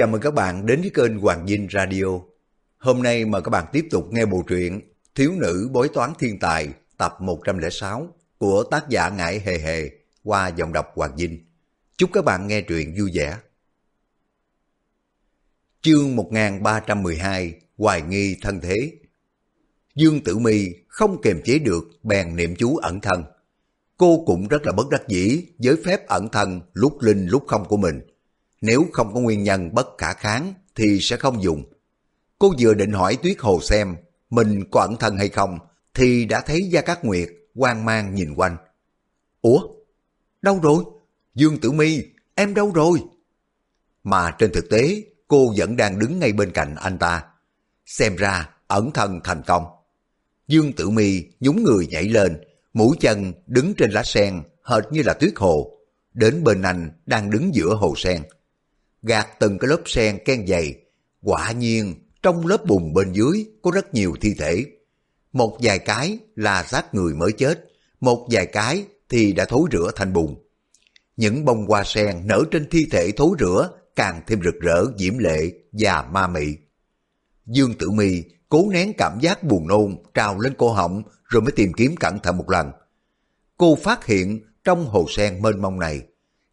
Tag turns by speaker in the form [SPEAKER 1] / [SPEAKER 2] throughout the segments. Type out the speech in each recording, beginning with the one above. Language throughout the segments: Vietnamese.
[SPEAKER 1] Chào mừng các bạn đến với kênh Hoàng Dinh Radio. Hôm nay mời các bạn tiếp tục nghe bộ truyện Thiếu nữ bói toán thiên tài, tập 106 của tác giả Ngải Hề Hề qua giọng đọc Hoàng Dinh. Chúc các bạn nghe truyện vui vẻ. Chương 1312 Hoài nghi thân thế Dương Tử Mi không kềm chế được bèn niệm chú ẩn thân. Cô cũng rất là bất đắc dĩ với phép ẩn thân lúc linh lúc không của mình. Nếu không có nguyên nhân bất khả kháng thì sẽ không dùng. Cô vừa định hỏi Tuyết Hồ xem mình có ẩn thân hay không thì đã thấy Gia Cát Nguyệt hoang mang nhìn quanh. Ủa? Đâu rồi? Dương Tử Mi, em đâu rồi? Mà trên thực tế cô vẫn đang đứng ngay bên cạnh anh ta. Xem ra ẩn thân thành công. Dương Tử Mi nhún người nhảy lên, mũi chân đứng trên lá sen hệt như là tuyết hồ. Đến bên anh đang đứng giữa hồ sen. Gạt từng cái lớp sen ken dày. Quả nhiên trong lớp bùn bên dưới có rất nhiều thi thể. Một vài cái là xác người mới chết, một vài cái thì đã thối rửa thành bùn. Những bông hoa sen nở trên thi thể thối rửa càng thêm rực rỡ, diễm lệ và ma mị. Dương Tử Mi cố nén cảm giác buồn nôn trào lên cổ họng rồi mới tìm kiếm cẩn thận một lần. Cô phát hiện trong hồ sen mênh mông này,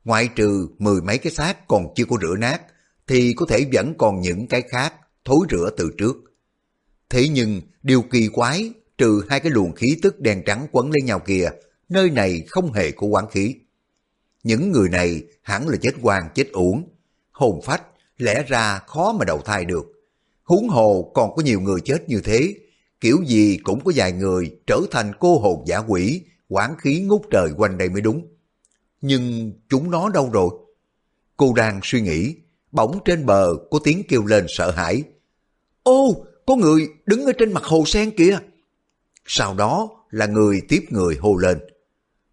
[SPEAKER 1] ngoại trừ mười mấy cái xác còn chưa có rửa nát, thì có thể vẫn còn những cái khác thối rửa từ trước. Thế nhưng điều kỳ quái, trừ hai cái luồng khí tức đen trắng quấn lên nhau kia, nơi này không hề có quán khí. Những người này hẳn là chết quan chết uổng, hồn phách lẽ ra khó mà đầu thai được. Huống hồ còn có nhiều người chết như thế, kiểu gì cũng có vài người trở thành cô hồn giả quỷ, quán khí ngút trời quanh đây mới đúng. Nhưng chúng nó đâu rồi? Cô đang suy nghĩ, bỗng trên bờ có tiếng kêu lên sợ hãi. Ô, có người đứng ở trên mặt hồ sen kìa. Sau đó là người tiếp người hô lên.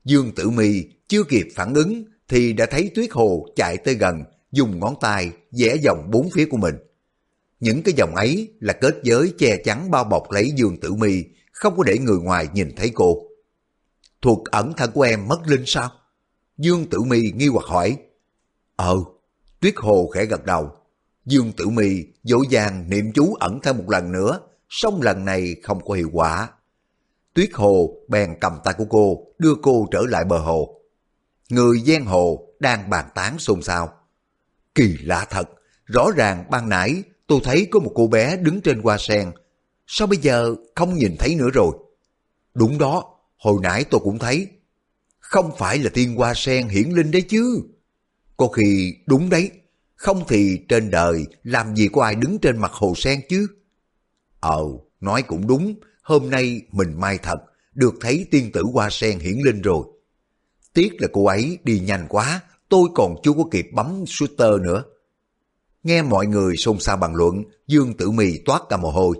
[SPEAKER 1] Dương Tử Mi chưa kịp phản ứng thì đã thấy Tuyết Hồ chạy tới gần, dùng ngón tay vẽ vòng bốn phía của mình. Những cái dòng ấy là kết giới che chắn bao bọc lấy Dương Tử Mi, không có để người ngoài nhìn thấy cô. Thuật ẩn thân của em mất linh sao? Dương Tử Mi nghi hoặc hỏi. Ờ, Tuyết Hồ khẽ gật đầu. Dương Tử Mi dỗ dàng niệm chú ẩn thân một lần nữa, song lần này không có hiệu quả. Tuyết Hồ bèn cầm tay của cô, đưa cô trở lại bờ hồ. Người gian hồ đang bàn tán xôn xao. Kỳ lạ thật, rõ ràng ban nãy tôi thấy có một cô bé đứng trên hoa sen. Sao bây giờ không nhìn thấy nữa rồi? Đúng đó, hồi nãy tôi cũng thấy. Không phải là tiên hoa sen hiển linh đấy chứ. Có khi đúng đấy, không thì trên đời làm gì có ai đứng trên mặt hồ sen chứ? Ờ, nói cũng đúng, hôm nay mình may thật, được thấy tiên tử hoa sen hiển linh rồi. Tiếc là cô ấy đi nhanh quá, tôi còn chưa có kịp bấm shooter nữa. Nghe mọi người xôn xao bàn luận, Dương Tử Mì toát cả mồ hôi.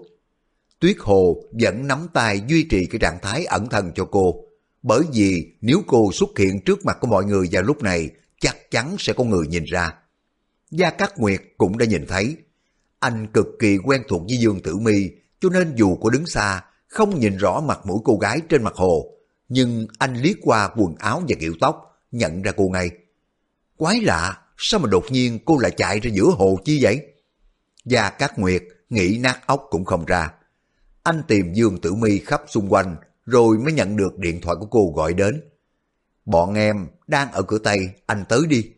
[SPEAKER 1] Tuyết Hồ vẫn nắm tay duy trì cái trạng thái ẩn thân cho cô, bởi vì nếu cô xuất hiện trước mặt của mọi người vào lúc này, chắc chắn sẽ có người nhìn ra. Gia Cát Nguyệt cũng đã nhìn thấy. Anh cực kỳ quen thuộc với Dương Tử Mi, cho nên dù có đứng xa, không nhìn rõ mặt mũi cô gái trên mặt hồ, nhưng anh liếc qua quần áo và kiểu tóc, nhận ra cô ngay. Quái lạ, sao mà đột nhiên cô lại chạy ra giữa hồ chi vậy? Gia Cát Nguyệt nghĩ nát óc cũng không ra. Anh tìm Dương Tử Mi khắp xung quanh, rồi mới nhận được điện thoại của cô gọi đến. Bọn em đang ở cửa Tây, anh tới đi.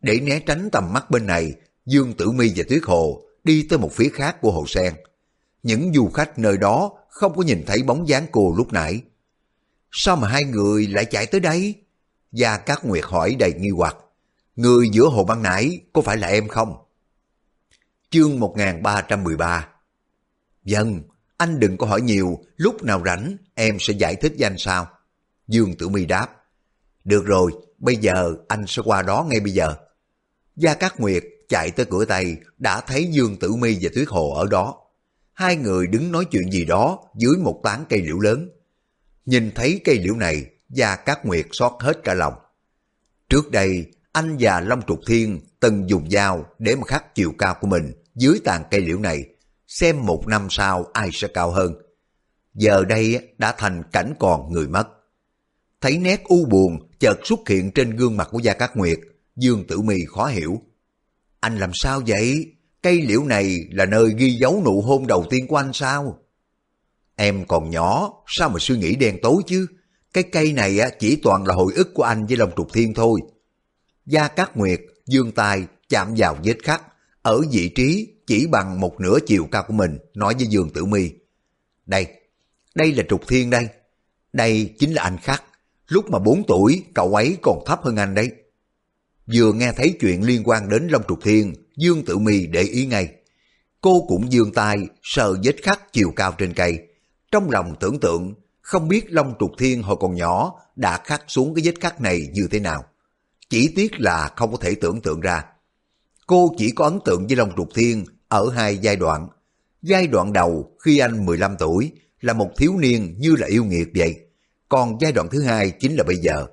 [SPEAKER 1] Để né tránh tầm mắt bên này, Dương Tử Mi và Tuyết Hồ đi tới một phía khác của hồ sen. Những du khách nơi đó không có nhìn thấy bóng dáng cô lúc nãy. Sao mà hai người lại chạy tới đây? Gia Cát Nguyệt hỏi đầy nghi hoặc. Người giữa hồ băng nãy có phải là em không? Chương 1313 Dân, anh đừng có hỏi nhiều, lúc nào rảnh em sẽ giải thích với anh sao? Dương Tử Mi đáp. Được rồi, bây giờ anh sẽ qua đó ngay bây giờ. Gia Cát Nguyệt chạy tới cửa Tây đã thấy Dương Tử Mi và Tuyết Hồ ở đó. Hai người đứng nói chuyện gì đó dưới một tán cây liễu lớn. Nhìn thấy cây liễu này, Gia Cát Nguyệt xót hết cả lòng. Trước đây, anh và Long Trục Thiên từng dùng dao để mà khắc chiều cao của mình dưới tàn cây liễu này, xem một năm sau ai sẽ cao hơn. Giờ đây đã thành cảnh còn người mất. Thấy nét u buồn chợt xuất hiện trên gương mặt của Gia Cát Nguyệt, Dương Tử Mi khó hiểu. Anh làm sao vậy? Cây liễu này là nơi ghi dấu nụ hôn đầu tiên của anh sao? Em còn nhỏ, sao mà suy nghĩ đen tối chứ? Cái cây này chỉ toàn là hồi ức của anh với Long Trục Thiên thôi. Gia Cát Nguyệt dương tay chạm vào vết khắc, ở vị trí chỉ bằng một nửa chiều cao của mình, nói với Dương Tử Mi. Đây, đây là Trục Thiên đây. Đây chính là anh khắc. Lúc mà 4 tuổi, cậu ấy còn thấp hơn anh đấy. Vừa nghe thấy chuyện liên quan đến Long Trục Thiên, Dương Tử Mi để ý ngay. Cô cũng dương tay sờ vết khắc chiều cao trên cây. Trong lòng tưởng tượng, không biết Long Trục Thiên hồi còn nhỏ đã khắc xuống cái vết khắc này như thế nào. Chỉ tiếc là không có thể tưởng tượng ra. Cô chỉ có ấn tượng với Long Trục Thiên ở hai giai đoạn. Giai đoạn đầu khi anh 15 tuổi là một thiếu niên như là yêu nghiệt vậy. Còn giai đoạn thứ hai chính là bây giờ.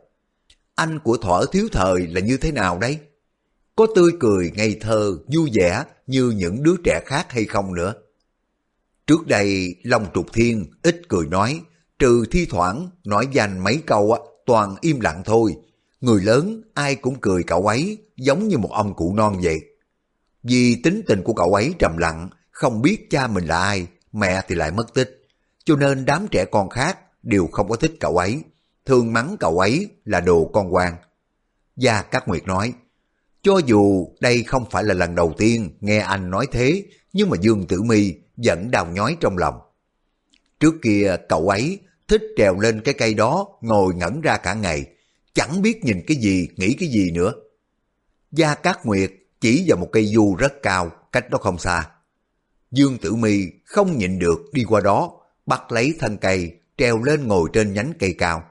[SPEAKER 1] Anh của thỏa thiếu thời là như thế nào đấy? Có tươi cười ngây thơ, vui vẻ như những đứa trẻ khác hay không nữa? Trước đây Long Trục Thiên ít cười nói, trừ thi thoảng nói danh mấy câu á, toàn im lặng thôi. Người lớn ai cũng cười cậu ấy giống như một ông cụ non vậy. Vì tính tình của cậu ấy trầm lặng, không biết cha mình là ai, mẹ thì lại mất tích. Cho nên đám trẻ con khác đều không có thích cậu ấy, thường mắng cậu ấy là đồ con quan. Gia Cát Nguyệt nói, cho dù đây không phải là lần đầu tiên nghe anh nói thế, nhưng mà Dương Tử Mi vẫn đau nhói trong lòng. Trước kia cậu ấy thích trèo lên cái cây đó ngồi ngẩn ra cả ngày, chẳng biết nhìn cái gì, nghĩ cái gì nữa. Gia Cát Nguyệt chỉ vào một cây du rất cao, cách đó không xa. Dương Tử Mi không nhịn được đi qua đó, bắt lấy thân cây, treo lên ngồi trên nhánh cây cao.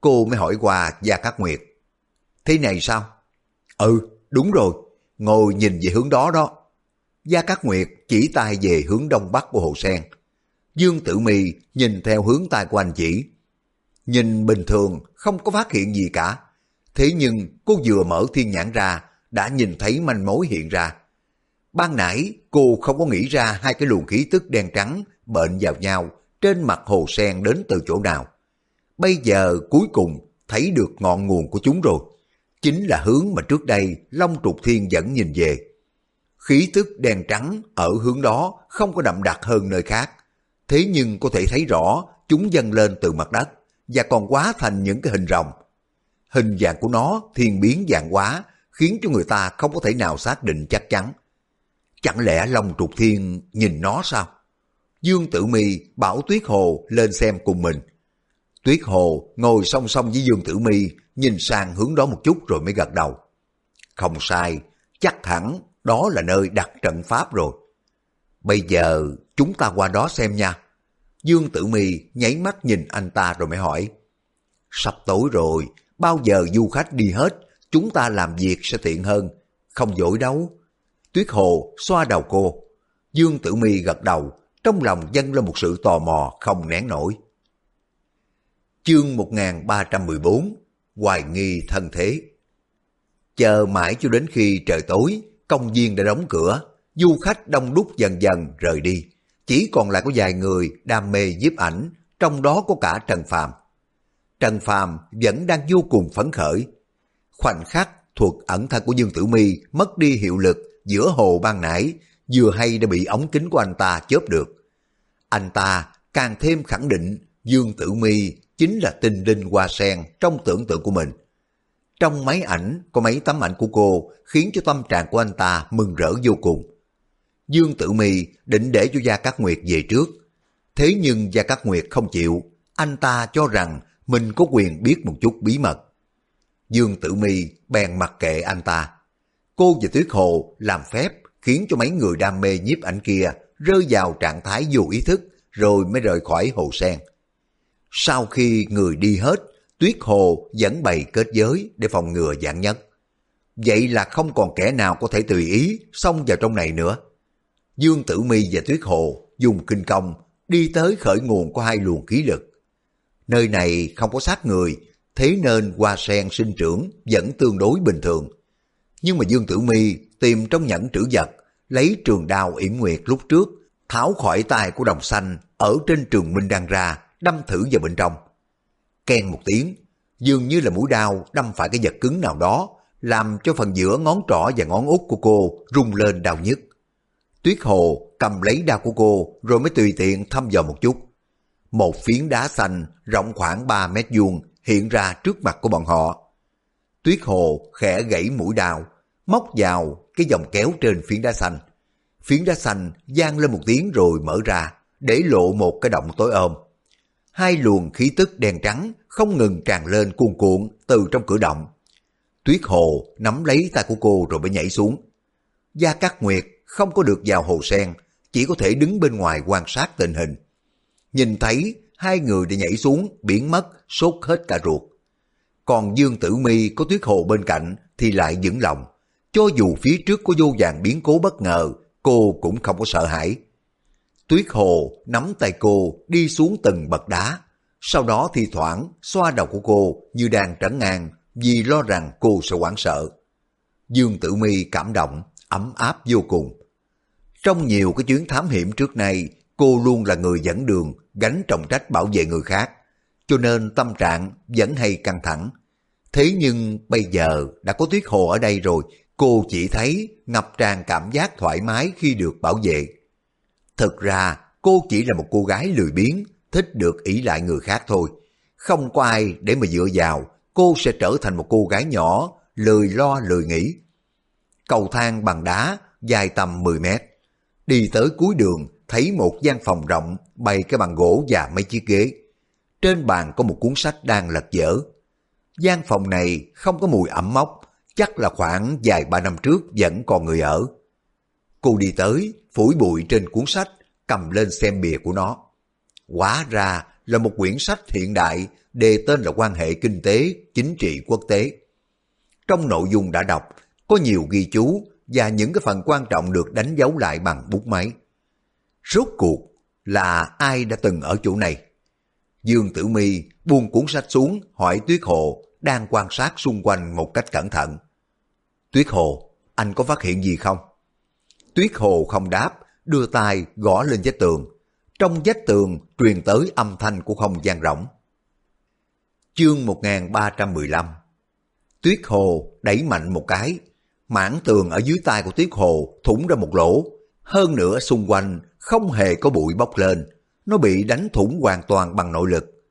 [SPEAKER 1] Cô mới hỏi qua Gia Cát Nguyệt. Thế này sao? Ừ, đúng rồi, ngồi nhìn về hướng đó đó. Gia Cát Nguyệt chỉ tay về hướng đông bắc của hồ sen. Dương Tử Mi nhìn theo hướng tay của anh chỉ. Nhìn bình thường không có phát hiện gì cả. Thế nhưng cô vừa mở thiên nhãn ra đã nhìn thấy manh mối hiện ra. Ban nãy, cô không có nghĩ ra hai cái luồng khí tức đen trắng bệnh vào nhau, trên mặt hồ sen đến từ chỗ nào. Bây giờ cuối cùng thấy được ngọn nguồn của chúng rồi. Chính là hướng mà trước đây Long Trục Thiên dẫn nhìn về. Khí tức đen trắng ở hướng đó không có đậm đặc hơn nơi khác. Thế nhưng có thể thấy rõ, chúng dâng lên từ mặt đất và còn quá thành những cái hình rồng. Hình dạng của nó thiên biến dạng quá khiến cho người ta không có thể nào xác định chắc chắn. Chẳng lẽ Long Trục Thiên nhìn nó sao? Dương Tử Mi bảo Tuyết Hồ lên xem cùng mình. Tuyết Hồ ngồi song song với Dương Tử Mi nhìn sang hướng đó một chút rồi mới gật đầu. Không sai, chắc hẳn đó là nơi đặt trận pháp rồi. Bây giờ chúng ta qua đó xem nha. Dương Tử Mi nháy mắt nhìn anh ta rồi mới hỏi. Sắp tối rồi, bao giờ du khách đi hết, chúng ta làm việc sẽ tiện hơn. Không dỗi đâu. Tuyết Hồ xoa đầu cô. Dương Tử Mi gật đầu, trong lòng dâng lên một sự tò mò không nén nổi. Chương 1314 Hoài nghi thân thế Chờ mãi cho đến khi trời tối, công viên đã đóng cửa, du khách đông đúc dần dần rời đi. Chỉ còn lại có vài người đam mê nhiếp ảnh, trong đó có cả Trần Phàm. Trần Phàm vẫn đang vô cùng phấn khởi. Khoảnh khắc thuật ẩn thân của Dương Tử Mi mất đi hiệu lực giữa hồ ban nãy, vừa hay đã bị ống kính của anh ta chớp được. Anh ta càng thêm khẳng định Dương Tử Mi chính là tinh linh hoa sen trong tưởng tượng của mình. Trong máy ảnh có mấy tấm ảnh của cô khiến cho tâm trạng của anh ta mừng rỡ vô cùng. Dương Tử Mi định để cho Gia Cát Nguyệt về trước. Thế nhưng Gia Cát Nguyệt không chịu, anh ta cho rằng mình có quyền biết một chút bí mật. Dương Tử Mi bèn mặc kệ anh ta. Cô và Tuyết Hồ làm phép khiến cho mấy người đam mê nhiếp ảnh kia rơi vào trạng thái vô ý thức rồi mới rời khỏi hồ sen. Sau khi người đi hết, Tuyết Hồ vẫn bày kết giới để phòng ngừa dạng nhất. Vậy là không còn kẻ nào có thể tùy ý xông vào trong này nữa. Dương Tử Mi và Tuyết Hồ dùng kinh công đi tới khởi nguồn của hai luồng khí lực. Nơi này không có sát người, thế nên hoa sen sinh trưởng vẫn tương đối bình thường. Nhưng mà Dương Tử Mi tìm trong nhẫn trữ vật, lấy trường đao yểm nguyệt lúc trước, tháo khỏi tay của đồng xanh ở trên trường minh đang ra, đâm thử vào bên trong. Ken một tiếng, dường như là mũi đao đâm phải cái vật cứng nào đó, làm cho phần giữa ngón trỏ và ngón út của cô rung lên đau nhức. Tuyết Hồ cầm lấy đao của cô rồi mới tùy tiện thăm dò một chút. Một phiến đá xanh rộng khoảng 3 mét vuông hiện ra trước mặt của bọn họ. Tuyết Hồ khẽ gãy mũi đào, móc vào cái dòng kéo trên phiến đá xanh. Phiến đá xanh gian lên một tiếng rồi mở ra, để lộ một cái động tối ôm. Hai luồng khí tức đen trắng không ngừng tràn lên cuồn cuộn từ trong cửa động. Tuyết Hồ nắm lấy tay của cô rồi mới nhảy xuống. Gia Cát Nguyệt không có được vào hồ sen, chỉ có thể đứng bên ngoài quan sát tình hình. Nhìn thấy hai người đã nhảy xuống, biến mất, sốt hết cả ruột. Còn Dương Tử Mi có Tuyết Hồ bên cạnh thì lại vững lòng. Cho dù phía trước có vô vàng biến cố bất ngờ, cô cũng không có sợ hãi. Tuyết Hồ nắm tay cô đi xuống từng bậc đá, sau đó thì thoảng xoa đầu của cô như đang trấn ngang vì lo rằng cô sẽ hoảng sợ. Dương Tử Mi cảm động, ấm áp vô cùng. Trong nhiều cái chuyến thám hiểm trước nay, cô luôn là người dẫn đường, gánh trọng trách bảo vệ người khác, cho nên tâm trạng vẫn hay căng thẳng. Thế nhưng bây giờ đã có Tuyết Hồ ở đây rồi, cô chỉ thấy ngập tràn cảm giác thoải mái khi được bảo vệ. Thực ra cô chỉ là một cô gái lười biếng, thích được ỷ lại người khác thôi. Không có ai để mà dựa vào, cô sẽ trở thành một cô gái nhỏ, lười lo lười nghĩ. Cầu thang bằng đá, dài tầm 10 mét. Đi tới cuối đường, thấy một gian phòng rộng, bày cái bàn gỗ và mấy chiếc ghế. Trên bàn có một cuốn sách đang lật dở. gian phòng này không có mùi ẩm mốc, chắc là khoảng vài ba năm trước vẫn còn người ở. Cô đi tới, phủi bụi trên cuốn sách, cầm lên xem bìa của nó. Quá ra là một quyển sách hiện đại đề tên là quan hệ kinh tế, chính trị quốc tế. Trong nội dung đã đọc, có nhiều ghi chú và những cái phần quan trọng được đánh dấu lại bằng bút máy. Rốt cuộc là ai đã từng ở chỗ này? Dương Tử Mi buông cuốn sách xuống hỏi Tuyết Hồ đang quan sát xung quanh một cách cẩn thận. Tuyết Hồ, anh có phát hiện gì không? Tuyết Hồ không đáp, đưa tay gõ lên vách tường. Trong vách tường truyền tới âm thanh của không gian rộng. Chương 1315 Tuyết Hồ đẩy mạnh một cái, mảng tường ở dưới tay của Tuyết Hồ thủng ra một lỗ, hơn nữa xung quanh không hề có bụi bốc lên, nó bị đánh thủng hoàn toàn bằng nội lực.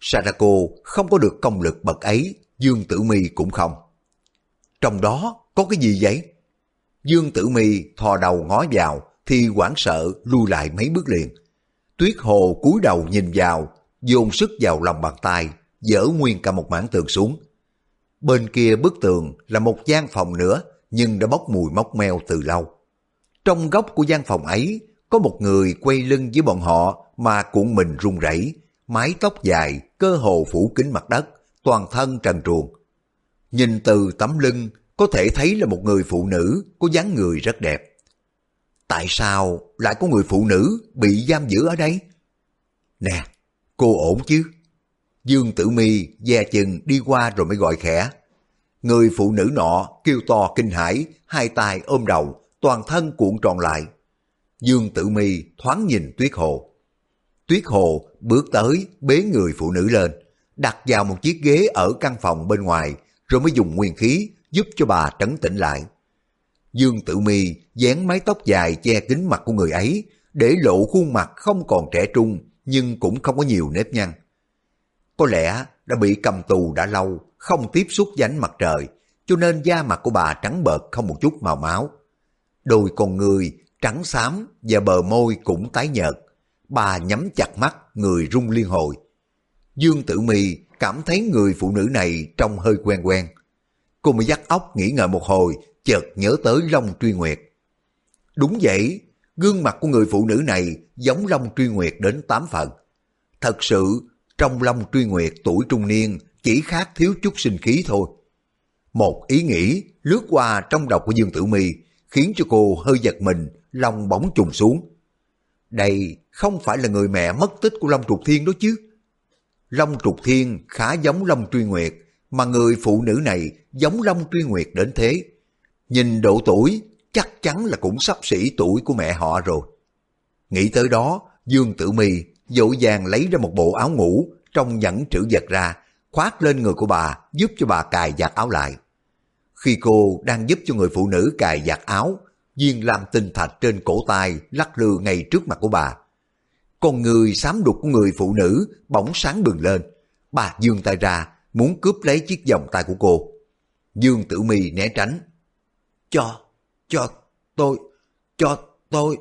[SPEAKER 1] Sadako không có được công lực bậc ấy, Dương Tử Mi cũng không. Trong đó có cái gì vậy? Dương Tử Mi thò đầu ngó vào thì hoảng sợ lui lại mấy bước liền. Tuyết Hồ cúi đầu nhìn vào, dồn sức vào lòng bàn tay, dỡ nguyên cả một mảng tường xuống. Bên kia bức tường là một gian phòng nữa, nhưng đã bốc mùi móc meo từ lâu. Trong góc của gian phòng ấy, có một người quay lưng với bọn họ mà cuộn mình run rẩy, mái tóc dài, cơ hồ phủ kín mặt đất, toàn thân trần truồng. Nhìn từ tấm lưng, có thể thấy là một người phụ nữ có dáng người rất đẹp. Tại sao lại có người phụ nữ bị giam giữ ở đây? Nè, cô ổn chứ? Dương Tử Mi dè chừng đi qua rồi mới gọi khẽ. Người phụ nữ nọ kêu to kinh hãi, hai tay ôm đầu, toàn thân cuộn tròn lại. Dương Tử Mi thoáng nhìn Tuyết Hồ. Tuyết Hồ bước tới bế người phụ nữ lên, đặt vào một chiếc ghế ở căn phòng bên ngoài, rồi mới dùng nguyên khí giúp cho bà trấn tĩnh lại. Dương Tử Mi dán mái tóc dài che kín mặt của người ấy, để lộ khuôn mặt không còn trẻ trung, nhưng cũng không có nhiều nếp nhăn. Có lẽ đã bị cầm tù đã lâu, không tiếp xúc với ánh mặt trời, cho nên da mặt của bà trắng bợt không một chút màu máu. Đôi con người trắng xám và bờ môi cũng tái nhợt. Bà nhắm chặt mắt, người rung liên hồi. Dương Tử Mi cảm thấy người phụ nữ này trông hơi quen quen. Cô mới dắt óc nghĩ ngợi một hồi, chợt nhớ tới Long Truy Nguyệt. Đúng vậy, gương mặt của người phụ nữ này giống Long Truy Nguyệt đến tám phần. Thật sự, trong Long Truy Nguyệt tuổi trung niên chỉ khác thiếu chút sinh khí thôi. Một ý nghĩ lướt qua trong đầu của Dương Tử Mi khiến cho cô hơi giật mình, lòng bỗng trùng xuống. Đây không phải là người mẹ mất tích của Long Trục Thiên đó chứ. Long Trục Thiên khá giống Long Truy Nguyệt, mà người phụ nữ này giống Long Truy Nguyệt đến thế. Nhìn độ tuổi, chắc chắn là cũng sắp xỉ tuổi của mẹ họ rồi. Nghĩ tới đó, Dương Tử Mì dội vàng lấy ra một bộ áo ngủ trong nhẫn trữ vật ra, khoác lên người của bà giúp cho bà cài giặt áo lại. khi cô đang giúp cho người phụ nữ cài giặt áo, viên lam tinh thạch trên cổ tay lắc lư ngay trước mặt của bà. Con người xám đục của người phụ nữ bỗng sáng bừng lên. Bà dương tay ra, muốn cướp lấy chiếc vòng tay của cô. Dương Tử Mi né tránh. Cho, cho tôi, cho tôi.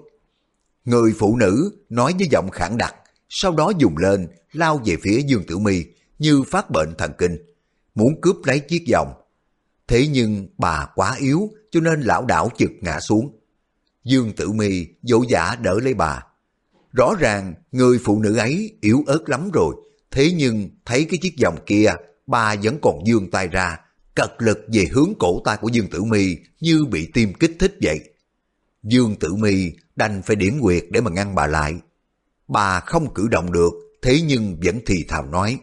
[SPEAKER 1] Người phụ nữ nói với giọng khẳng đặc, sau đó dùng lên, lao về phía Dương Tử Mi như phát bệnh thần kinh, muốn cướp lấy chiếc vòng. Thế nhưng bà quá yếu cho nên lão đảo chực ngã xuống. Dương Tử Mi dỗ dã đỡ lấy bà. Rõ ràng người phụ nữ ấy yếu ớt lắm rồi, thế nhưng thấy cái chiếc vòng kia, bà vẫn còn dương tay ra, cật lực về hướng cổ tay của Dương Tử Mi như bị tim kích thích vậy. Dương Tử Mi đành phải điểm quyệt để mà ngăn bà lại. Bà không cử động được, thế nhưng vẫn thì thào nói.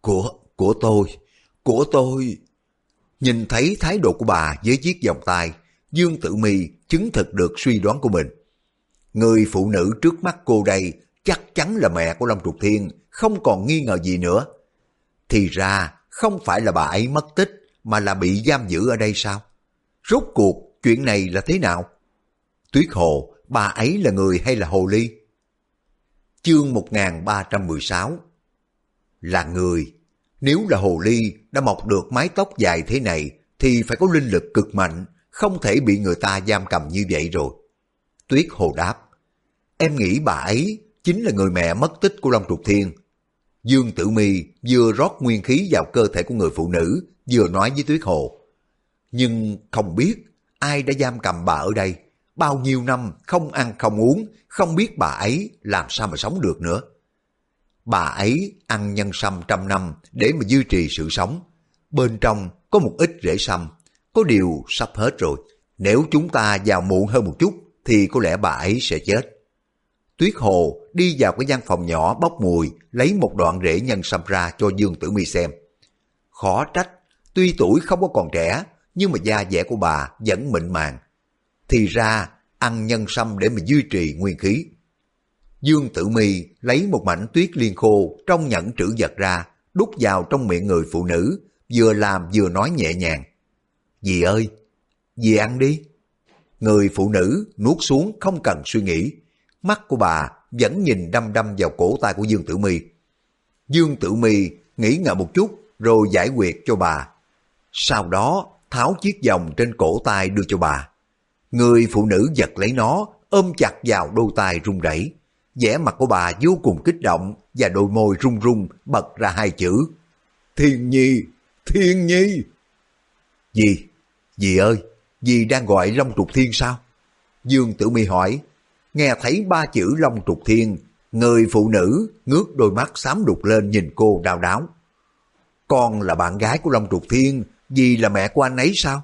[SPEAKER 1] Của, của tôi, của tôi. Nhìn thấy thái độ của bà với chiếc vòng tay, Dương Tử Mi chứng thực được suy đoán của mình. Người phụ nữ trước mắt cô đây chắc chắn là mẹ của Long Trục Thiên, không còn nghi ngờ gì nữa. Thì ra, không phải là bà ấy mất tích, mà là bị giam giữ ở đây sao? Rốt cuộc, chuyện này là thế nào? Tuyết Hồ, bà ấy là người hay là hồ ly? Chương 1316 Là người. Nếu là hồ ly đã mọc được mái tóc dài thế này thì phải có linh lực cực mạnh, không thể bị người ta giam cầm như vậy rồi. Tuyết Hồ đáp, em nghĩ bà ấy chính là người mẹ mất tích của Long Trục Thiên. Dương Tử Mi vừa rót nguyên khí vào cơ thể của người phụ nữ, vừa nói với Tuyết Hồ. Nhưng không biết ai đã giam cầm bà ở đây, bao nhiêu năm không ăn không uống, không biết bà ấy làm sao mà sống được nữa. Bà ấy ăn nhân sâm trăm năm để mà duy trì sự sống. Bên trong có một ít rễ sâm, có điều sắp hết rồi. Nếu chúng ta vào muộn hơn một chút thì có lẽ bà ấy sẽ chết. Tuyết Hồ đi vào cái gian phòng nhỏ bốc mùi, lấy một đoạn rễ nhân sâm ra cho Dương Tử Mi xem. Khó trách, tuy tuổi không có còn trẻ, nhưng mà da dẻ của bà vẫn mịn màng. Thì ra, ăn nhân sâm để mà duy trì nguyên khí. Dương Tử Mi lấy một mảnh tuyết liên khô trong nhẫn trữ vật ra, đút vào trong miệng người phụ nữ, vừa làm vừa nói nhẹ nhàng. Dì ơi, dì ăn đi. Người phụ nữ nuốt xuống không cần suy nghĩ. Mắt của bà vẫn nhìn đăm đăm vào cổ tay của Dương Tử Mi. Dương Tử Mi nghĩ ngợi một chút rồi giải quyết cho bà. Sau đó tháo chiếc vòng trên cổ tay đưa cho bà. Người phụ nữ giật lấy nó, ôm chặt vào đôi tay run rẩy vẻ mặt của bà vô cùng kích động và đôi môi run run bật ra hai chữ. Thiên nhi, thiên nhi. Gì? Dì ơi, dì đang gọi Long Trục Thiên sao? Dương Tử Mi hỏi, nghe thấy ba chữ Long Trục Thiên, người phụ nữ ngước đôi mắt xám đục lên nhìn cô đau đáo. Con là bạn gái của Long Trục Thiên, dì là mẹ của anh ấy sao?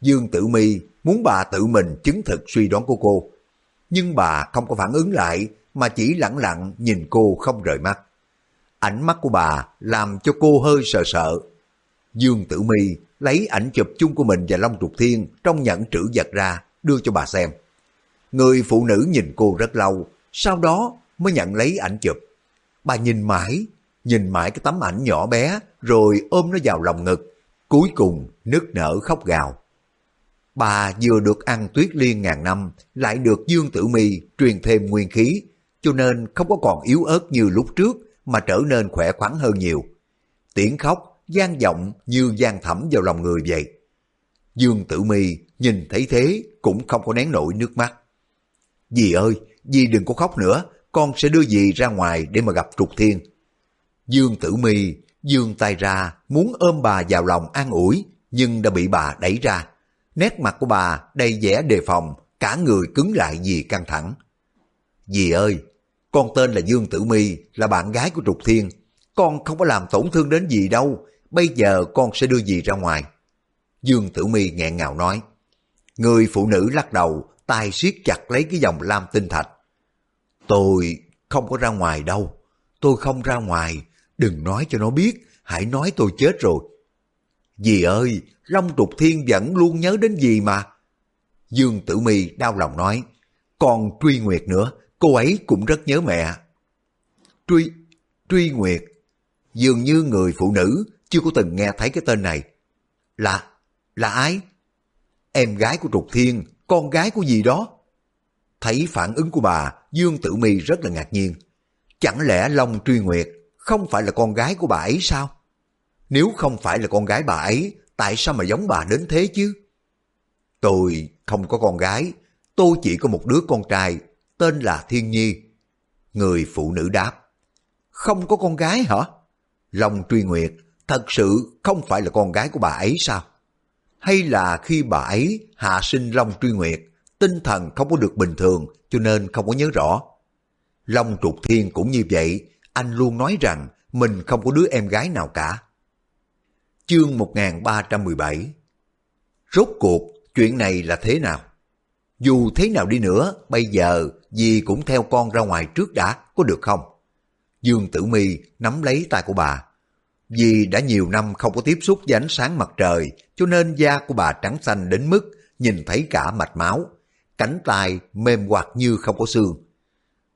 [SPEAKER 1] Dương Tử Mi muốn bà tự mình chứng thực suy đoán của cô. Nhưng bà không có phản ứng lại mà chỉ lẳng lặng nhìn cô không rời mắt. Ánh mắt của bà làm cho cô hơi sợ sợ. Dương Tử Mi lấy ảnh chụp chung của mình và Long Trục Thiên trong nhẫn trữ vật ra đưa cho bà xem. Người phụ nữ nhìn cô rất lâu, sau đó mới nhận lấy ảnh chụp. Bà nhìn mãi, nhìn mãi cái tấm ảnh nhỏ bé rồi ôm nó vào lòng ngực, cuối cùng nức nở khóc gào. Bà vừa được ăn tuyết liên ngàn năm, lại được Dương Tử Mi truyền thêm nguyên khí, cho nên không có còn yếu ớt như lúc trước mà trở nên khỏe khoắn hơn nhiều. Tiếng khóc, gian giọng như gian thẳm vào lòng người vậy. Dương Tử Mi nhìn thấy thế cũng không có nén nổi nước mắt. Dì ơi, dì đừng có khóc nữa, con sẽ đưa dì ra ngoài để mà gặp Trục Thiên. Dương Tử Mi dương tay ra muốn ôm bà vào lòng an ủi, nhưng đã bị bà đẩy ra. Nét mặt của bà đầy vẻ đề phòng, cả người cứng lại vì căng thẳng. Dì ơi, con tên là Dương Tử My là bạn gái của Trục Thiên. Con không có làm tổn thương đến dì đâu, bây giờ con sẽ đưa dì ra ngoài. Dương Tử My nghẹn ngào nói. Người phụ nữ lắc đầu, tay siết chặt lấy cái dòng lam tinh thạch. Tôi không có ra ngoài đâu, tôi không ra ngoài, đừng nói cho nó biết, hãy nói tôi chết rồi. Dì ơi, Long Trục Thiên vẫn luôn nhớ đến dì mà. Dương Tử Mi đau lòng nói, còn Truy Nguyệt nữa, cô ấy cũng rất nhớ mẹ. Truy, Truy Nguyệt, dường như người phụ nữ chưa có từng nghe thấy cái tên này. Là, là ai? Em gái của Trục Thiên, con gái của gì đó? Thấy phản ứng của bà, Dương Tử Mi rất là ngạc nhiên. Chẳng lẽ Long Truy Nguyệt không phải là con gái của bà ấy sao? Nếu không phải là con gái bà ấy, tại sao mà giống bà đến thế chứ? Tôi không có con gái, tôi chỉ có một đứa con trai, tên là Thiên Nhi. Người phụ nữ đáp. Không có con gái hả? Long Truy Nguyệt thật sự không phải là con gái của bà ấy sao? Hay là khi bà ấy hạ sinh Long Truy Nguyệt, tinh thần không có được bình thường cho nên không có nhớ rõ. Long Trục Thiên cũng như vậy, anh luôn nói rằng mình không có đứa em gái nào cả. Chương 1317 Rốt cuộc, chuyện này là thế nào? Dù thế nào đi nữa, bây giờ dì cũng theo con ra ngoài trước đã, có được không? Dương Tử Mi nắm lấy tay của bà. Vì đã nhiều năm không có tiếp xúc với ánh sáng mặt trời, cho nên da của bà trắng xanh đến mức nhìn thấy cả mạch máu, cánh tay mềm hoạt như không có xương.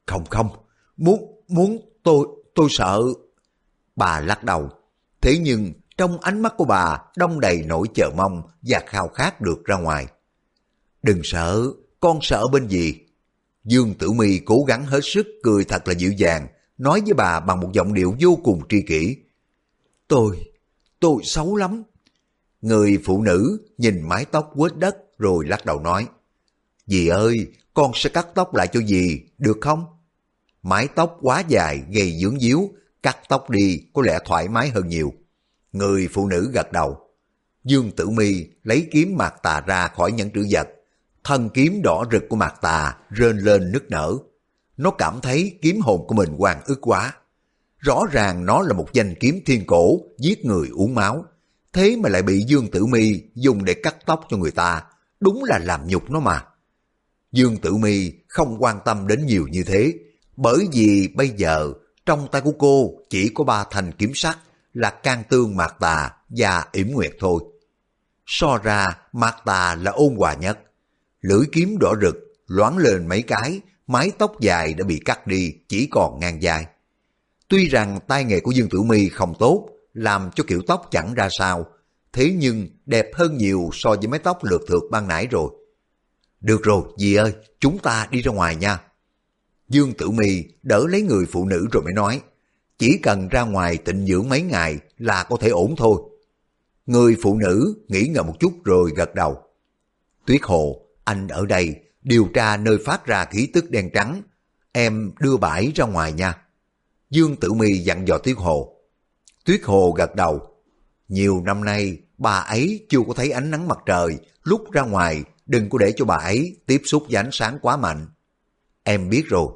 [SPEAKER 1] Không không, muốn, muốn, tôi, tôi sợ. Bà lắc đầu. Thế nhưng trong ánh mắt của bà đông đầy nỗi chờ mong và khao khát được ra ngoài. Đừng sợ, con sợ bên gì? Dương Tử Mi cố gắng hết sức cười thật là dịu dàng, nói với bà bằng một giọng điệu vô cùng tri kỷ. Tôi, tôi xấu lắm. Người phụ nữ nhìn mái tóc quết đất rồi lắc đầu nói. Dì ơi, con sẽ cắt tóc lại cho dì, được không? Mái tóc quá dài, gây dưỡng díu, cắt tóc đi có lẽ thoải mái hơn nhiều. Người phụ nữ gật đầu. Dương Tử Mi lấy kiếm mạc tà ra khỏi nhẫn trữ vật. Thân kiếm đỏ rực của mạc tà rên lên nức nở. Nó cảm thấy kiếm hồn của mình hoàng ức quá. Rõ ràng nó là một danh kiếm thiên cổ, giết người uống máu. Thế mà lại bị Dương Tử Mi dùng để cắt tóc cho người ta. Đúng là làm nhục nó mà. Dương Tử Mi không quan tâm đến nhiều như thế, bởi vì bây giờ trong tay của cô chỉ có ba thanh kiếm sắt là can tương mạc tà và yểm nguyệt thôi. So ra mạc tà là ôn hòa nhất. Lưỡi kiếm đỏ rực, loáng lên mấy cái, mái tóc dài đã bị cắt đi, chỉ còn ngang dài. Tuy rằng tay nghề của Dương Tử Mi không tốt, làm cho kiểu tóc chẳng ra sao, thế nhưng đẹp hơn nhiều so với mái tóc lượt thượt ban nãy rồi. Được rồi, dì ơi, chúng ta đi ra ngoài nha. Dương Tử Mi đỡ lấy người phụ nữ rồi mới nói, chỉ cần ra ngoài tịnh dưỡng mấy ngày là có thể ổn thôi. Người phụ nữ nghĩ ngợi một chút rồi gật đầu. Tuyết Hồ, anh ở đây điều tra nơi phát ra khí tức đen trắng. Em đưa bãi ra ngoài nha. Dương Tử Mi dặn dò Tuyết Hồ. Tuyết Hồ gật đầu. Nhiều năm nay, bà ấy chưa có thấy ánh nắng mặt trời, lúc ra ngoài đừng có để cho bà ấy tiếp xúc với ánh sáng quá mạnh. Em biết rồi.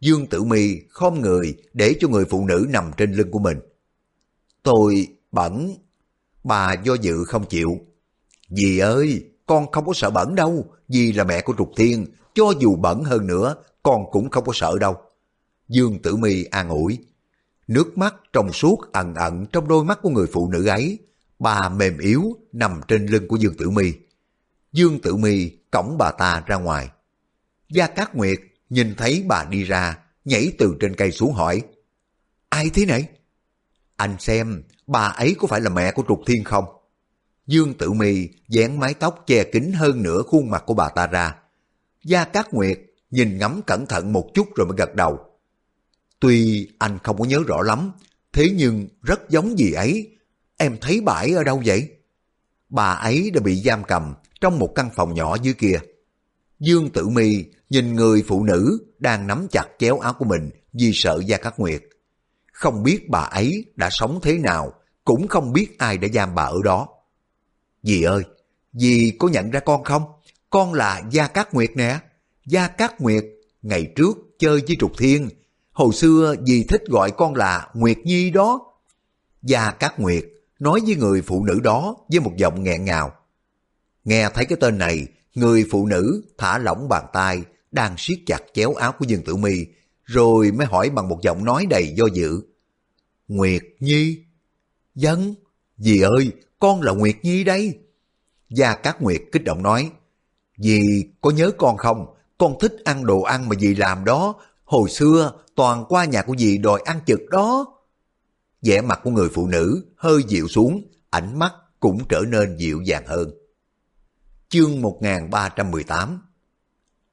[SPEAKER 1] Dương Tử Mi khom người để cho người phụ nữ nằm trên lưng của mình. Tôi bẩn. Bà do dự không chịu. Dì ơi, con không có sợ bẩn đâu. Dì là mẹ của Trục Thiên. Cho dù bẩn hơn nữa, con cũng không có sợ đâu. Dương Tử Mi an ủi. Nước mắt trong suốt ẩn ẩn trong đôi mắt của người phụ nữ ấy. Bà mềm yếu nằm trên lưng của Dương Tử Mi. Dương Tử Mi cõng bà ta ra ngoài. Gia Cát Nguyệt nhìn thấy bà đi ra, nhảy từ trên cây xuống hỏi. Ai thế này? Anh xem, bà ấy có phải là mẹ của Trục Thiên không? Dương Tử Mi dán mái tóc che kín hơn nửa khuôn mặt của bà ta ra. Gia Cát Nguyệt nhìn ngắm cẩn thận một chút rồi mới gật đầu. Tuy anh không có nhớ rõ lắm, thế nhưng rất giống gì ấy. Em thấy bà ấy ở đâu vậy? Bà ấy đã bị giam cầm trong một căn phòng nhỏ dưới kia. Dương Tử Mi nhìn người phụ nữ đang nắm chặt chéo áo của mình vì sợ Gia Cát Nguyệt. Không biết bà ấy đã sống thế nào, cũng không biết ai đã giam bà ở đó. Dì ơi, dì có nhận ra con không? Con là Gia Cát Nguyệt nè. Gia Cát Nguyệt, ngày trước chơi với Trục Thiên. Hồi xưa dì thích gọi con là Nguyệt Nhi đó. Gia Cát Nguyệt nói với người phụ nữ đó với một giọng nghẹn ngào. Nghe thấy cái tên này, người phụ nữ thả lỏng bàn tay, đang siết chặt chéo áo của Dương Tử Mi, rồi mới hỏi bằng một giọng nói đầy do dự. Nguyệt Nhi? Dân? Dì ơi, con là Nguyệt Nhi đây. Gia Cát Nguyệt kích động nói, Dì có nhớ con không? Con thích ăn đồ ăn mà dì làm đó. Hồi xưa toàn qua nhà của dì đòi ăn chực đó. vẻ mặt của người phụ nữ hơi dịu xuống, ánh mắt cũng trở nên dịu dàng hơn. Chương 1318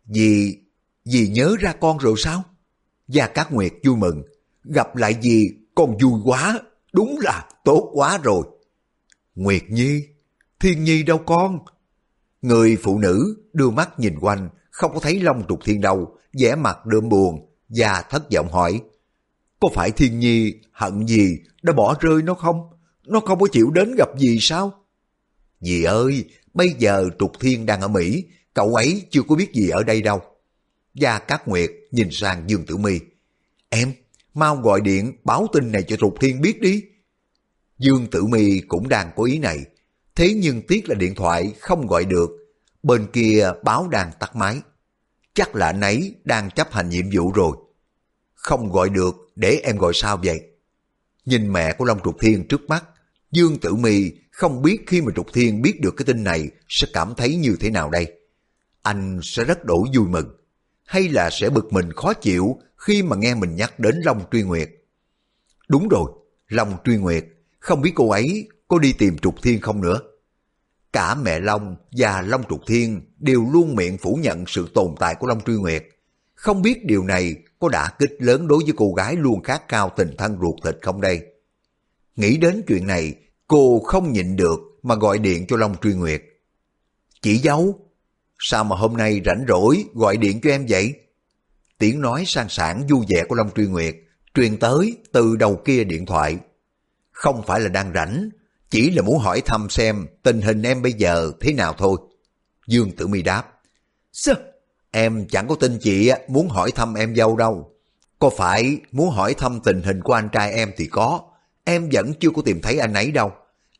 [SPEAKER 1] Dì, dì nhớ ra con rồi sao? Gia Cát Nguyệt vui mừng, gặp lại dì con vui quá, đúng là tốt quá rồi. Nguyệt Nhi, Thiên Nhi đâu con? Người phụ nữ đưa mắt nhìn quanh, không có thấy Long Trục Thiên đâu, vẻ mặt đượm buồn và thất vọng hỏi. Có phải Thiên Nhi hận gì đã bỏ rơi nó không? Nó không có chịu đến gặp gì sao? Dì ơi, bây giờ Trục Thiên đang ở Mỹ, cậu ấy chưa có biết gì ở đây đâu. Gia Cát Nguyệt nhìn sang Dương Tử Mi. Em, mau gọi điện báo tin này cho Trục Thiên biết đi. Dương Tử Mi cũng đang có ý này, thế nhưng tiếc là điện thoại không gọi được, bên kia báo đang tắt máy. Chắc là anh ấy đang chấp hành nhiệm vụ rồi. Không gọi được, để em gọi sao vậy? Nhìn mẹ của Long Trục Thiên trước mắt, Dương Tử Mi không biết khi mà Trục Thiên biết được cái tin này sẽ cảm thấy như thế nào đây. Anh sẽ rất đổ vui mừng, hay là sẽ bực mình khó chịu khi mà nghe mình nhắc đến Long Truy Nguyệt. Đúng rồi, Long Truy Nguyệt, không biết cô ấy có đi tìm Trục Thiên không nữa. Cả mẹ Long và Long Trục Thiên đều luôn miệng phủ nhận sự tồn tại của Long Truy Nguyệt. Không biết điều này có đã kích lớn đối với cô gái luôn khát cao tình thân ruột thịt không đây? Nghĩ đến chuyện này, cô không nhịn được mà gọi điện cho Long Truy Nguyệt. Chị dâu, sao mà hôm nay rảnh rỗi gọi điện cho em vậy? Tiếng nói sang sảng vui vẻ của Long Truy Nguyệt truyền tới từ đầu kia điện thoại. Không phải là đang rảnh, chỉ là muốn hỏi thăm xem tình hình em bây giờ thế nào thôi. Dương Tử Mi đáp. Sơ, em chẳng có tin chị muốn hỏi thăm em dâu đâu. Có phải muốn hỏi thăm tình hình của anh trai em thì có, em vẫn chưa có tìm thấy anh ấy đâu.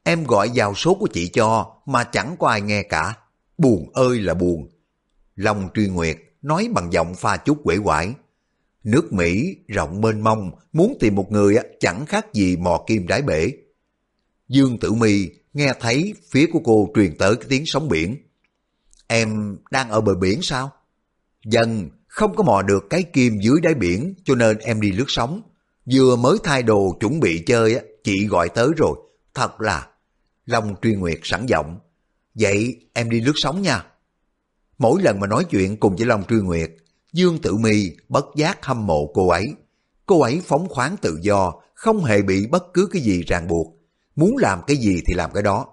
[SPEAKER 1] Em gọi vào số của chị cho mà chẳng có ai nghe cả. Buồn ơi là buồn. Long truy nguyệt nói bằng giọng pha chút quể quải. Nước Mỹ rộng mênh mông, muốn tìm một người chẳng khác gì mò kim đáy bể. Dương Tử Mi nghe thấy phía của cô truyền tới cái tiếng sóng biển. Em đang ở bờ biển sao? dần không có mò được cái kim dưới đáy biển cho nên em đi lướt sóng. Vừa mới thay đồ chuẩn bị chơi, chị gọi tới rồi. Thật là... Long Truy Nguyệt sẵn giọng. Vậy em đi lướt sóng nha. Mỗi lần mà nói chuyện cùng với Long Truy Nguyệt, Dương Tử Mi bất giác hâm mộ cô ấy. Cô ấy phóng khoáng tự do, không hề bị bất cứ cái gì ràng buộc muốn làm cái gì thì làm cái đó.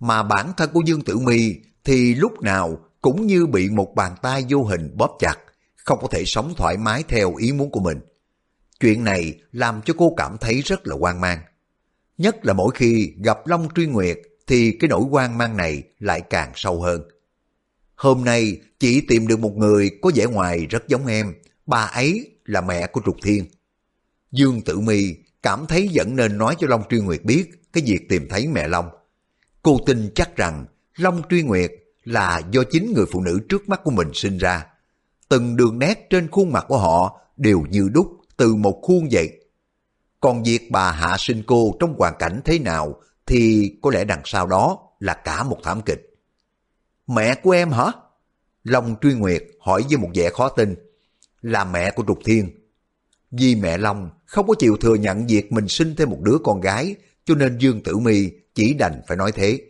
[SPEAKER 1] Mà bản thân của Dương Tử Mi thì lúc nào cũng như bị một bàn tay vô hình bóp chặt, không có thể sống thoải mái theo ý muốn của mình. Chuyện này làm cho cô cảm thấy rất là hoang mang. Nhất là mỗi khi gặp Long Truy Nguyệt thì cái nỗi hoang mang này lại càng sâu hơn. Hôm nay chỉ tìm được một người có vẻ ngoài rất giống em, bà ấy là mẹ của Trục Thiên. Dương Tử Mi cảm thấy vẫn nên nói cho Long Truy Nguyệt biết cái việc tìm thấy mẹ Long. Cô tin chắc rằng Long Truy Nguyệt là do chính người phụ nữ trước mắt của mình sinh ra. Từng đường nét trên khuôn mặt của họ đều như đúc từ một khuôn vậy. Còn việc bà hạ sinh cô trong hoàn cảnh thế nào thì có lẽ đằng sau đó là cả một thảm kịch. Mẹ của em hả? Long Truy Nguyệt hỏi với một vẻ khó tin. Là mẹ của Trục Thiên. Vì mẹ Long không có chịu thừa nhận việc mình sinh thêm một đứa con gái cho nên Dương Tử Mi chỉ đành phải nói thế.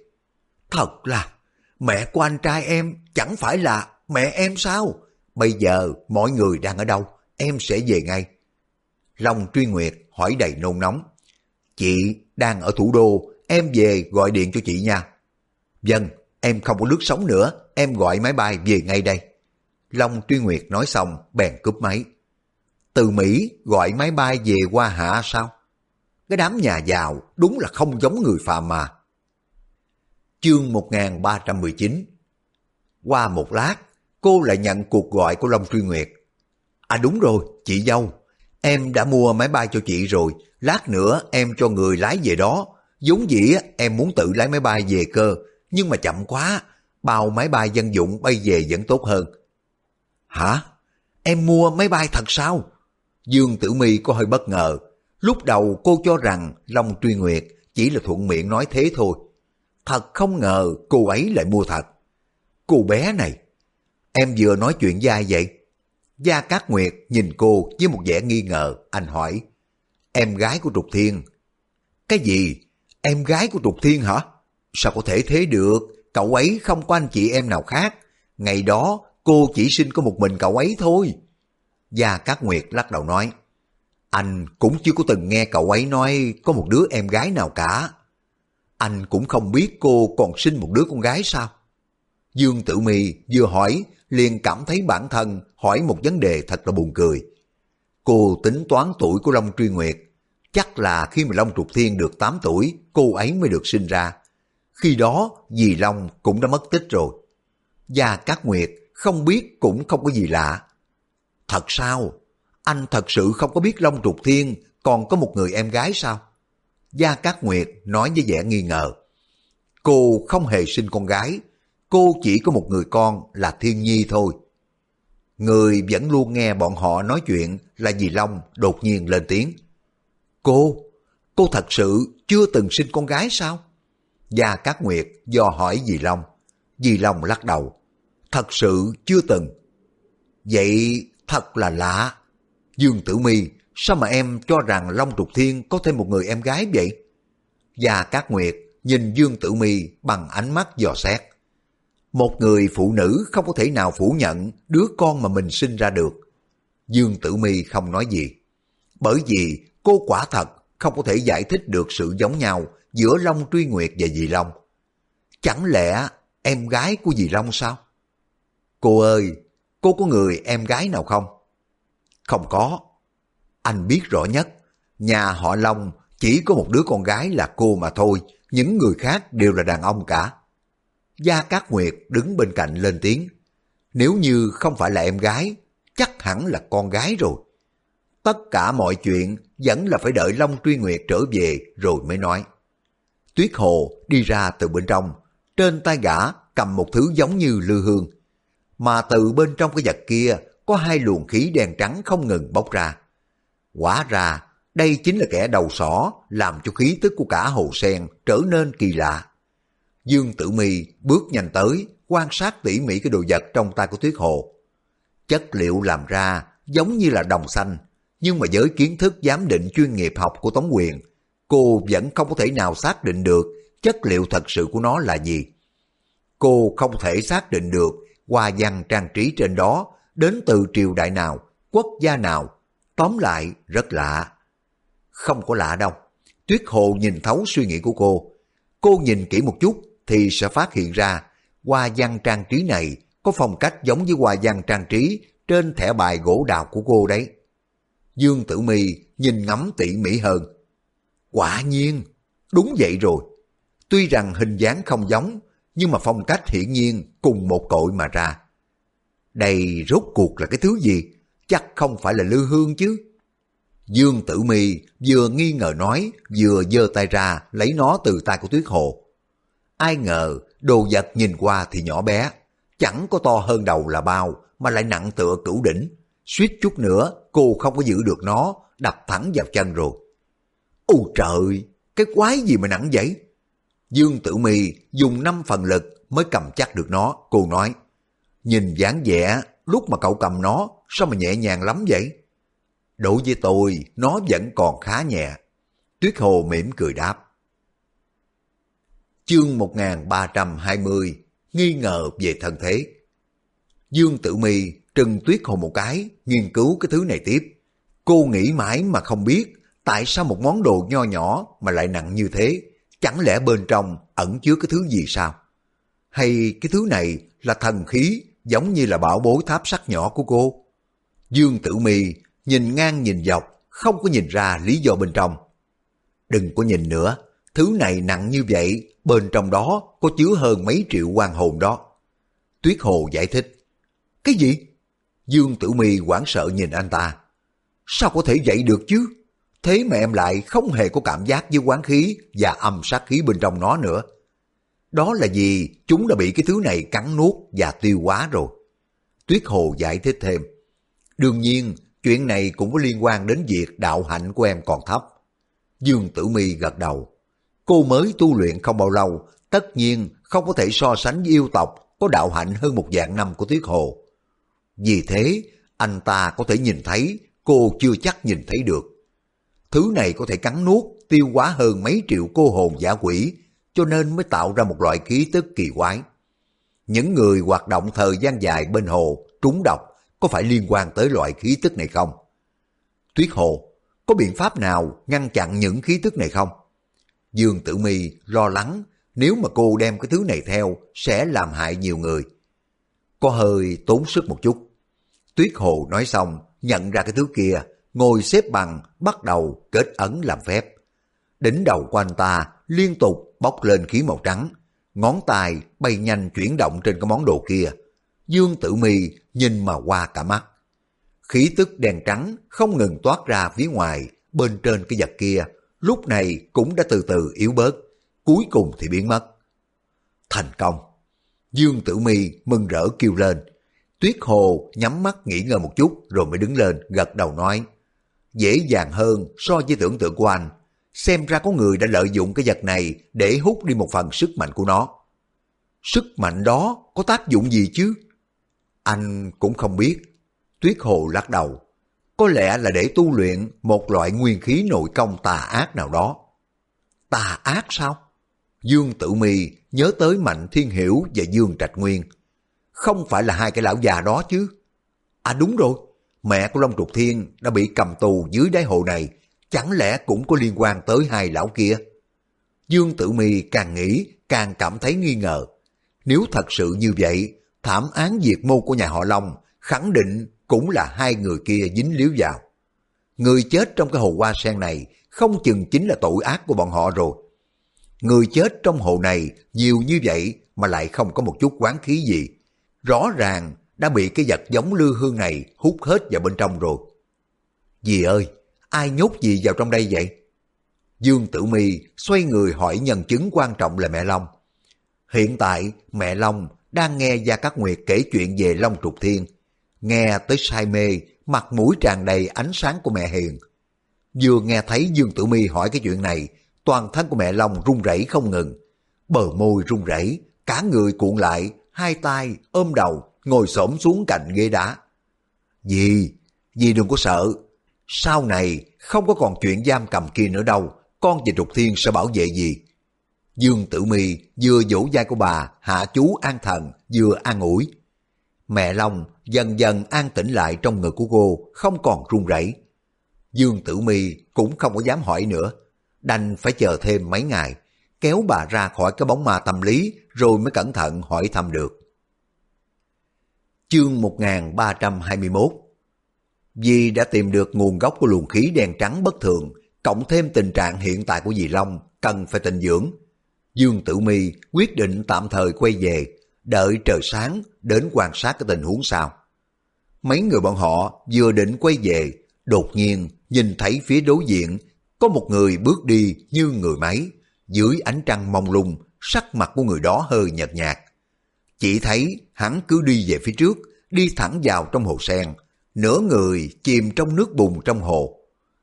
[SPEAKER 1] Thật là, mẹ của anh trai em chẳng phải là mẹ em sao? Bây giờ mọi người đang ở đâu? Em sẽ về ngay. Long Truy Nguyệt hỏi đầy nôn nóng. Chị đang ở thủ đô, em về gọi điện cho chị nha. Vâng, em không có nước sống nữa, em gọi máy bay về ngay đây. Long Truy Nguyệt nói xong, bèn cúp máy. Từ Mỹ gọi máy bay về qua hạ sao? Cái đám nhà giàu đúng là không giống người phàm mà. Chương 1319 Qua một lát, cô lại nhận cuộc gọi của Long Truy Nguyệt. À đúng rồi, chị dâu, em đã mua máy bay cho chị rồi, lát nữa em cho người lái về đó. Giống dĩ em muốn tự lái máy bay về cơ, nhưng mà chậm quá, bao máy bay dân dụng bay về vẫn tốt hơn. Hả? Em mua máy bay thật sao? Dương Tử Mi có hơi bất ngờ, Lúc đầu cô cho rằng Long Truy Nguyệt chỉ là thuận miệng nói thế thôi. Thật không ngờ cô ấy lại mua thật. Cô bé này, em vừa nói chuyện với ai vậy? Gia Cát Nguyệt nhìn cô với một vẻ nghi ngờ, anh hỏi. Em gái của Trục Thiên. Cái gì? Em gái của Trục Thiên hả? Sao có thể thế được, cậu ấy không có anh chị em nào khác. Ngày đó cô chỉ sinh có một mình cậu ấy thôi. Gia Cát Nguyệt lắc đầu nói, anh cũng chưa có từng nghe cậu ấy nói có một đứa em gái nào cả. Anh cũng không biết cô còn sinh một đứa con gái sao? Dương Tử mì vừa hỏi liền cảm thấy bản thân hỏi một vấn đề thật là buồn cười. Cô tính toán tuổi của Long Truy Nguyệt. Chắc là khi mà Long Trục Thiên được 8 tuổi, cô ấy mới được sinh ra. Khi đó, dì Long cũng đã mất tích rồi. Gia Cát Nguyệt không biết cũng không có gì lạ. Thật sao? Anh thật sự không có biết Long Trục Thiên còn có một người em gái sao? Gia Cát Nguyệt nói với vẻ nghi ngờ. Cô không hề sinh con gái, cô chỉ có một người con là Thiên Nhi thôi. Người vẫn luôn nghe bọn họ nói chuyện là dì Long đột nhiên lên tiếng. Cô, cô thật sự chưa từng sinh con gái sao? Gia Cát Nguyệt do hỏi dì Long. Dì Long lắc đầu. Thật sự chưa từng. Vậy thật là lạ. Dương Tử Mi, sao mà em cho rằng Long Trục Thiên có thêm một người em gái vậy? Gia Cát Nguyệt nhìn Dương Tử Mi bằng ánh mắt dò xét. Một người phụ nữ không có thể nào phủ nhận đứa con mà mình sinh ra được. Dương Tử Mi không nói gì. Bởi vì cô quả thật không có thể giải thích được sự giống nhau giữa Long Truy Nguyệt và Dì Long. Chẳng lẽ em gái của Dì Long sao? Cô ơi, cô có người em gái nào không? Không có. Anh biết rõ nhất, nhà họ Long chỉ có một đứa con gái là cô mà thôi, những người khác đều là đàn ông cả. Gia Cát Nguyệt đứng bên cạnh lên tiếng. Nếu như không phải là em gái, chắc hẳn là con gái rồi. Tất cả mọi chuyện vẫn là phải đợi Long Truy Nguyệt trở về rồi mới nói. Tuyết Hồ đi ra từ bên trong, trên tay gã cầm một thứ giống như lư hương. Mà từ bên trong cái vật kia có hai luồng khí đen trắng không ngừng bốc ra. Quả ra, đây chính là kẻ đầu sỏ làm cho khí tức của cả hồ sen trở nên kỳ lạ. Dương Tử Mi bước nhanh tới, quan sát tỉ mỉ cái đồ vật trong tay của Tuyết Hồ. Chất liệu làm ra giống như là đồng xanh, nhưng mà với kiến thức giám định chuyên nghiệp học của Tống Quyền, cô vẫn không có thể nào xác định được chất liệu thật sự của nó là gì. Cô không thể xác định được hoa văn trang trí trên đó đến từ triều đại nào, quốc gia nào. Tóm lại, rất lạ. Không có lạ đâu. Tuyết Hồ nhìn thấu suy nghĩ của cô. Cô nhìn kỹ một chút thì sẽ phát hiện ra hoa văn trang trí này có phong cách giống với hoa văn trang trí trên thẻ bài gỗ đào của cô đấy. Dương Tử Mi nhìn ngắm tỉ mỉ hơn. Quả nhiên, đúng vậy rồi. Tuy rằng hình dáng không giống, nhưng mà phong cách hiển nhiên cùng một cội mà ra. Đây rốt cuộc là cái thứ gì? Chắc không phải là lư hương chứ. Dương Tử Mi vừa nghi ngờ nói, vừa giơ tay ra lấy nó từ tay của Tuyết Hồ. Ai ngờ đồ vật nhìn qua thì nhỏ bé, chẳng có to hơn đầu là bao mà lại nặng tựa cửu đỉnh. Suýt chút nữa cô không có giữ được nó, đập thẳng vào chân rồi. Ôi trời, cái quái gì mà nặng vậy? Dương Tử Mi dùng 5 phần lực mới cầm chắc được nó, cô nói. Nhìn dáng vẻ, lúc mà cậu cầm nó, sao mà nhẹ nhàng lắm vậy? Đối với tôi, nó vẫn còn khá nhẹ. Tuyết Hồ mỉm cười đáp. Chương 1320 Nghi ngờ về thân thế Dương Tử Mi trừng Tuyết Hồ một cái, nghiên cứu cái thứ này tiếp. Cô nghĩ mãi mà không biết tại sao một món đồ nho nhỏ mà lại nặng như thế, chẳng lẽ bên trong ẩn chứa cái thứ gì sao? Hay cái thứ này là thần khí giống như là bảo bối tháp sắt nhỏ của cô? Dương Tử Mi nhìn ngang nhìn dọc, không có nhìn ra lý do bên trong. Đừng có nhìn nữa, thứ này nặng như vậy, bên trong đó có chứa hơn mấy triệu quan hồn đó. Tuyết Hồ giải thích. Cái gì? Dương Tử Mi hoảng sợ nhìn anh ta. Sao có thể vậy được chứ? Thế mà em lại không hề có cảm giác với quán khí và âm sát khí bên trong nó nữa. Đó là vì chúng đã bị cái thứ này cắn nuốt và tiêu hóa rồi. Tuyết Hồ giải thích thêm. Đương nhiên, chuyện này cũng có liên quan đến việc đạo hạnh của em còn thấp. Dương Tử Mi gật đầu. Cô mới tu luyện không bao lâu, tất nhiên không có thể so sánh với yêu tộc có đạo hạnh hơn một dạng năm của Tuyết Hồ. Vì thế, anh ta có thể nhìn thấy, cô chưa chắc nhìn thấy được. Thứ này có thể cắn nuốt, tiêu hóa hơn mấy triệu cô hồn giả quỷ, cho nên mới tạo ra một loại khí tức kỳ quái. Những người hoạt động thời gian dài bên hồ trúng độc có phải liên quan tới loại khí tức này không? Tuyết Hồ, có biện pháp nào ngăn chặn những khí tức này không? Dương Tử Mi lo lắng nếu mà cô đem cái thứ này theo sẽ làm hại nhiều người. Có hơi tốn sức một chút. Tuyết Hồ nói xong, nhận ra cái thứ kia, ngồi xếp bằng, bắt đầu kết ấn làm phép. Đỉnh đầu của anh ta liên tục bốc lên khí màu trắng, ngón tay bay nhanh chuyển động trên cái món đồ kia. Dương Tử Mi nhìn mà qua cả mắt. Khí tức đèn trắng không ngừng toát ra phía ngoài, bên trên cái vật kia, lúc này cũng đã từ từ yếu bớt, cuối cùng thì biến mất. Thành công! Dương Tử Mi mừng rỡ kêu lên. Tuyết Hồ nhắm mắt nghỉ ngơi một chút rồi mới đứng lên gật đầu nói. Dễ dàng hơn so với tưởng tượng của anh. Xem ra có người đã lợi dụng cái vật này để hút đi một phần sức mạnh của nó. Sức mạnh đó có tác dụng gì chứ? Anh cũng không biết. Tuyết Hồ lắc đầu. Có lẽ là để tu luyện một loại nguyên khí nội công tà ác nào đó. Tà ác sao? Dương Tử Mi nhớ tới Mạnh Thiên Hiểu và Dương Trạch Nguyên. Không phải là hai cái lão già đó chứ? À đúng rồi, mẹ của Long Trục Thiên đã bị cầm tù dưới đáy hồ này, chẳng lẽ cũng có liên quan tới hai lão kia? Dương Tử Mi càng nghĩ càng cảm thấy nghi ngờ. Nếu thật sự như vậy, thảm án diệt môn của nhà họ Long khẳng định cũng là hai người kia dính líu vào. Người chết trong cái hồ hoa sen này không chừng chính là tội ác của bọn họ rồi. Người chết trong hồ này nhiều như vậy mà lại không có một chút quán khí gì. Rõ ràng đã bị cái vật giống lư hương này hút hết vào bên trong rồi. Dì ơi, ai nhốt gì vào trong đây vậy? Dương Tử Mi xoay người hỏi nhân chứng quan trọng là mẹ Long. Hiện tại mẹ Long đang nghe Gia Cát Nguyệt kể chuyện về Long Trục Thiên. Nghe tới say mê, mặt mũi tràn đầy ánh sáng của mẹ Hiền. Vừa nghe thấy Dương Tử Mi hỏi cái chuyện này, toàn thân của mẹ Long run rẩy không ngừng. Bờ môi run rẩy, cả người cuộn lại, hai tay ôm đầu, ngồi xổm xuống cạnh ghế đá. Dì, dì đừng có sợ. Sau này không có còn chuyện giam cầm kia nữa đâu, con và Trục Thiên sẽ bảo vệ gì. Dương Tử Mi vừa vỗ vai của bà, hạ chú an thần, vừa an ủi. Mẹ Long dần dần an tĩnh lại trong ngực của cô, không còn run rẩy. Dương Tử Mi cũng không có dám hỏi nữa, đành phải chờ thêm mấy ngày, kéo bà ra khỏi cái bóng ma tâm lý rồi mới cẩn thận hỏi thăm được. Chương 1321 Vì đã tìm được nguồn gốc của luồng khí đen trắng bất thường, cộng thêm tình trạng hiện tại của dì Long cần phải tình dưỡng. Dương Tử Mi quyết định tạm thời quay về, đợi trời sáng đến quan sát cái tình huống sau. Mấy người bọn họ vừa định quay về, đột nhiên nhìn thấy phía đối diện có một người bước đi như người máy, dưới ánh trăng mông lung, sắc mặt của người đó hơi nhợt nhạt. Chỉ thấy hắn cứ đi về phía trước, đi thẳng vào trong hồ sen, nửa người chìm trong nước bùn trong hồ.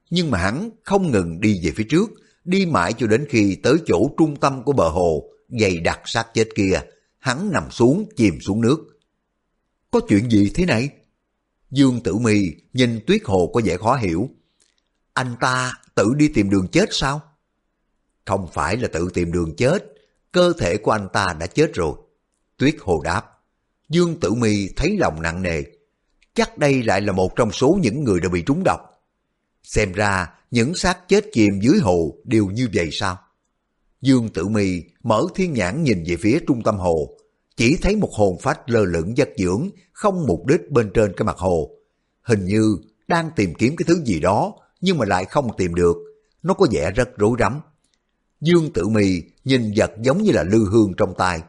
[SPEAKER 1] Nhưng mà hắn không ngừng đi về phía trước, đi mãi cho đến khi tới chỗ trung tâm của bờ hồ, dày đặc sát chết kia, hắn nằm xuống chìm xuống nước. Có chuyện gì thế này? Dương Tử Mi nhìn Tuyết Hồ có vẻ khó hiểu. Anh ta tự đi tìm đường chết sao? Không phải là tự tìm đường chết, cơ thể của anh ta đã chết rồi. Tuyết Hồ đáp. Dương Tử Mi thấy lòng nặng nề. Chắc đây lại là một trong số những người đã bị trúng độc. Xem ra những xác chết chìm dưới hồ đều như vậy sao? Dương Tử Mi mở thiên nhãn nhìn về phía trung tâm hồ, chỉ thấy một hồn phách lơ lửng giấc dưỡng, không mục đích bên trên cái mặt hồ. Hình như đang tìm kiếm cái thứ gì đó, nhưng mà lại không tìm được. Nó có vẻ rất rối rắm. Dương Tử mì nhìn vật giống như là lư hương trong tay.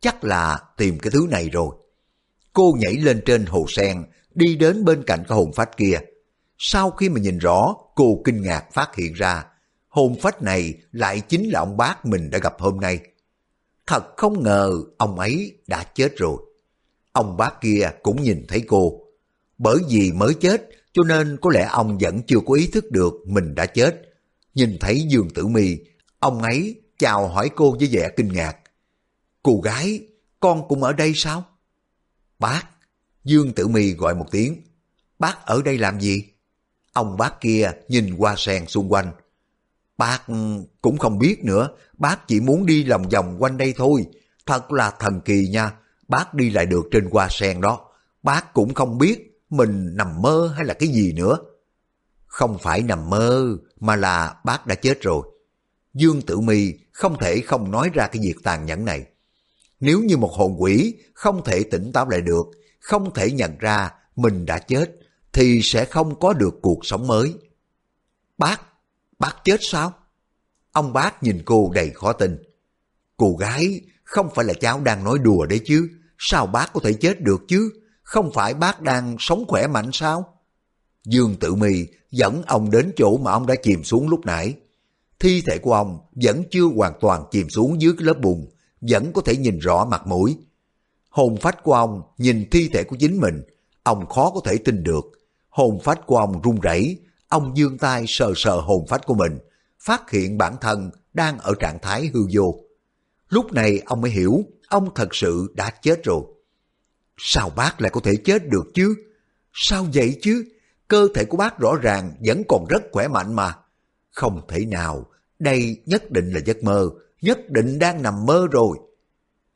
[SPEAKER 1] Chắc là tìm cái thứ này rồi. Cô nhảy lên trên hồ sen, đi đến bên cạnh cái hồn phách kia. Sau khi mà nhìn rõ, cô kinh ngạc phát hiện ra, hồn phách này lại chính là ông bác mình đã gặp hôm nay. Thật không ngờ ông ấy đã chết rồi. Ông bác kia cũng nhìn thấy cô. Bởi vì mới chết cho nên có lẽ ông vẫn chưa có ý thức được mình đã chết. Nhìn thấy Dương Tử Mi, ông ấy chào hỏi cô với vẻ kinh ngạc. Cô gái, con cũng ở đây sao? Bác, Dương Tử Mi gọi một tiếng. Bác ở đây làm gì? Ông bác kia nhìn qua sen xung quanh. Bác cũng không biết nữa, bác chỉ muốn đi lòng vòng quanh đây thôi. Thật là thần kỳ nha, bác đi lại được trên hoa sen đó. Bác cũng không biết mình nằm mơ hay là cái gì nữa. Không phải nằm mơ, mà là bác đã chết rồi. Dương Tử Mi không thể không nói ra cái việc tàn nhẫn này. Nếu như một hồn quỷ không thể tỉnh táo lại được, không thể nhận ra mình đã chết, thì sẽ không có được cuộc sống mới. Bác, bác chết sao? Ông bác nhìn cô đầy khó tin. Cô gái, không phải là cháu đang nói đùa đấy chứ, sao bác có thể chết được chứ? Không phải bác đang sống khỏe mạnh sao? Dương Tử Mi dẫn ông đến chỗ mà ông đã chìm xuống lúc nãy. Thi thể của ông vẫn chưa hoàn toàn chìm xuống dưới cái lớp bùn, vẫn có thể nhìn rõ mặt mũi. Hồn phách của ông nhìn thi thể của chính mình, ông khó có thể tin được. Hồn phách của ông run rẩy, ông dương tay sờ sờ hồn phách của mình, phát hiện bản thân đang ở trạng thái hư vô. Lúc này ông mới hiểu ông thật sự đã chết rồi. Sao bác lại có thể chết được chứ? Sao vậy chứ? Cơ thể của bác rõ ràng vẫn còn rất khỏe mạnh mà. Không thể nào, đây nhất định là giấc mơ, nhất định đang nằm mơ rồi.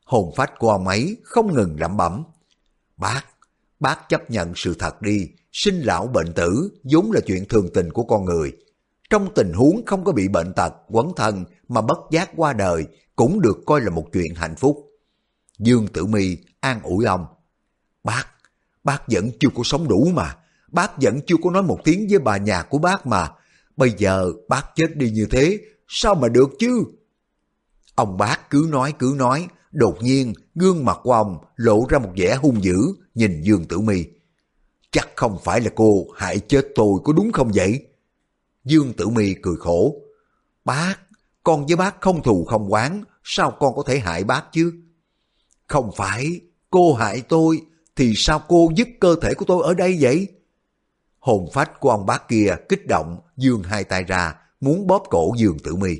[SPEAKER 1] Hồn phách của ông ấy không ngừng lẩm bẩm. Bác, bác chấp nhận sự thật đi, sinh lão bệnh tử vốn là chuyện thường tình của con người. Trong tình huống không có bị bệnh tật, quấn thân mà bất giác qua đời cũng được coi là một chuyện hạnh phúc. Dương Tử Mi an ủi ông. Bác, bác vẫn chưa có sống đủ mà. Bác vẫn chưa có nói một tiếng với bà nhà của bác mà. Bây giờ bác chết đi như thế, sao mà được chứ? Ông bác cứ nói cứ nói, đột nhiên gương mặt của ông lộ ra một vẻ hung dữ, nhìn Dương Tử Mi. Chắc không phải là cô hại chết tôi có đúng không vậy? Dương Tử Mi cười khổ. Bác, con với bác không thù không quán, sao con có thể hại bác chứ? Không phải, cô hại tôi, thì sao cô dứt cơ thể của tôi ở đây vậy? Hồn phách của ông bác kia kích động, dương hai tay ra, muốn bóp cổ Dương Tử Mi.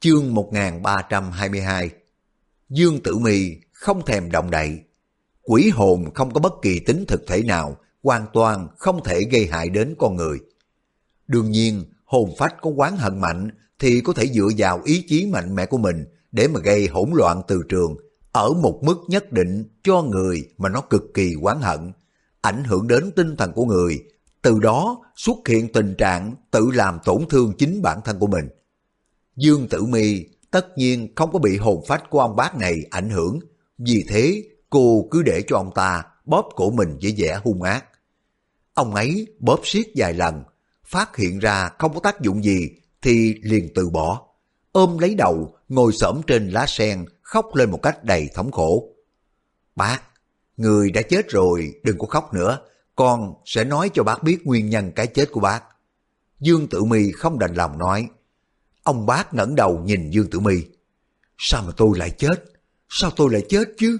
[SPEAKER 1] Chương 1322 Dương Tử Mi không thèm động đậy. Quỷ hồn không có bất kỳ tính thực thể nào, hoàn toàn không thể gây hại đến con người. Đương nhiên, hồn phách có quán hận mạnh thì có thể dựa vào ý chí mạnh mẽ của mình để mà gây hỗn loạn từ trường ở một mức nhất định cho người mà nó cực kỳ oán hận, ảnh hưởng đến tinh thần của người, từ đó xuất hiện tình trạng tự làm tổn thương chính bản thân của mình. Dương Tử Mi tất nhiên không có bị hồn phách của ông bác này ảnh hưởng, vì thế cô cứ để cho ông ta bóp cổ mình với vẻ hung ác. Ông ấy bóp siết vài lần, phát hiện ra không có tác dụng gì thì liền từ bỏ. Ôm lấy đầu, ngồi xổm trên lá sen, khóc lên một cách đầy thống khổ. Bác, người đã chết rồi, đừng có khóc nữa, con sẽ nói cho bác biết nguyên nhân cái chết của bác. Dương Tử Mi không đành lòng nói. Ông bác ngẩng đầu nhìn Dương Tử Mi. Sao mà tôi lại chết? Sao tôi lại chết chứ?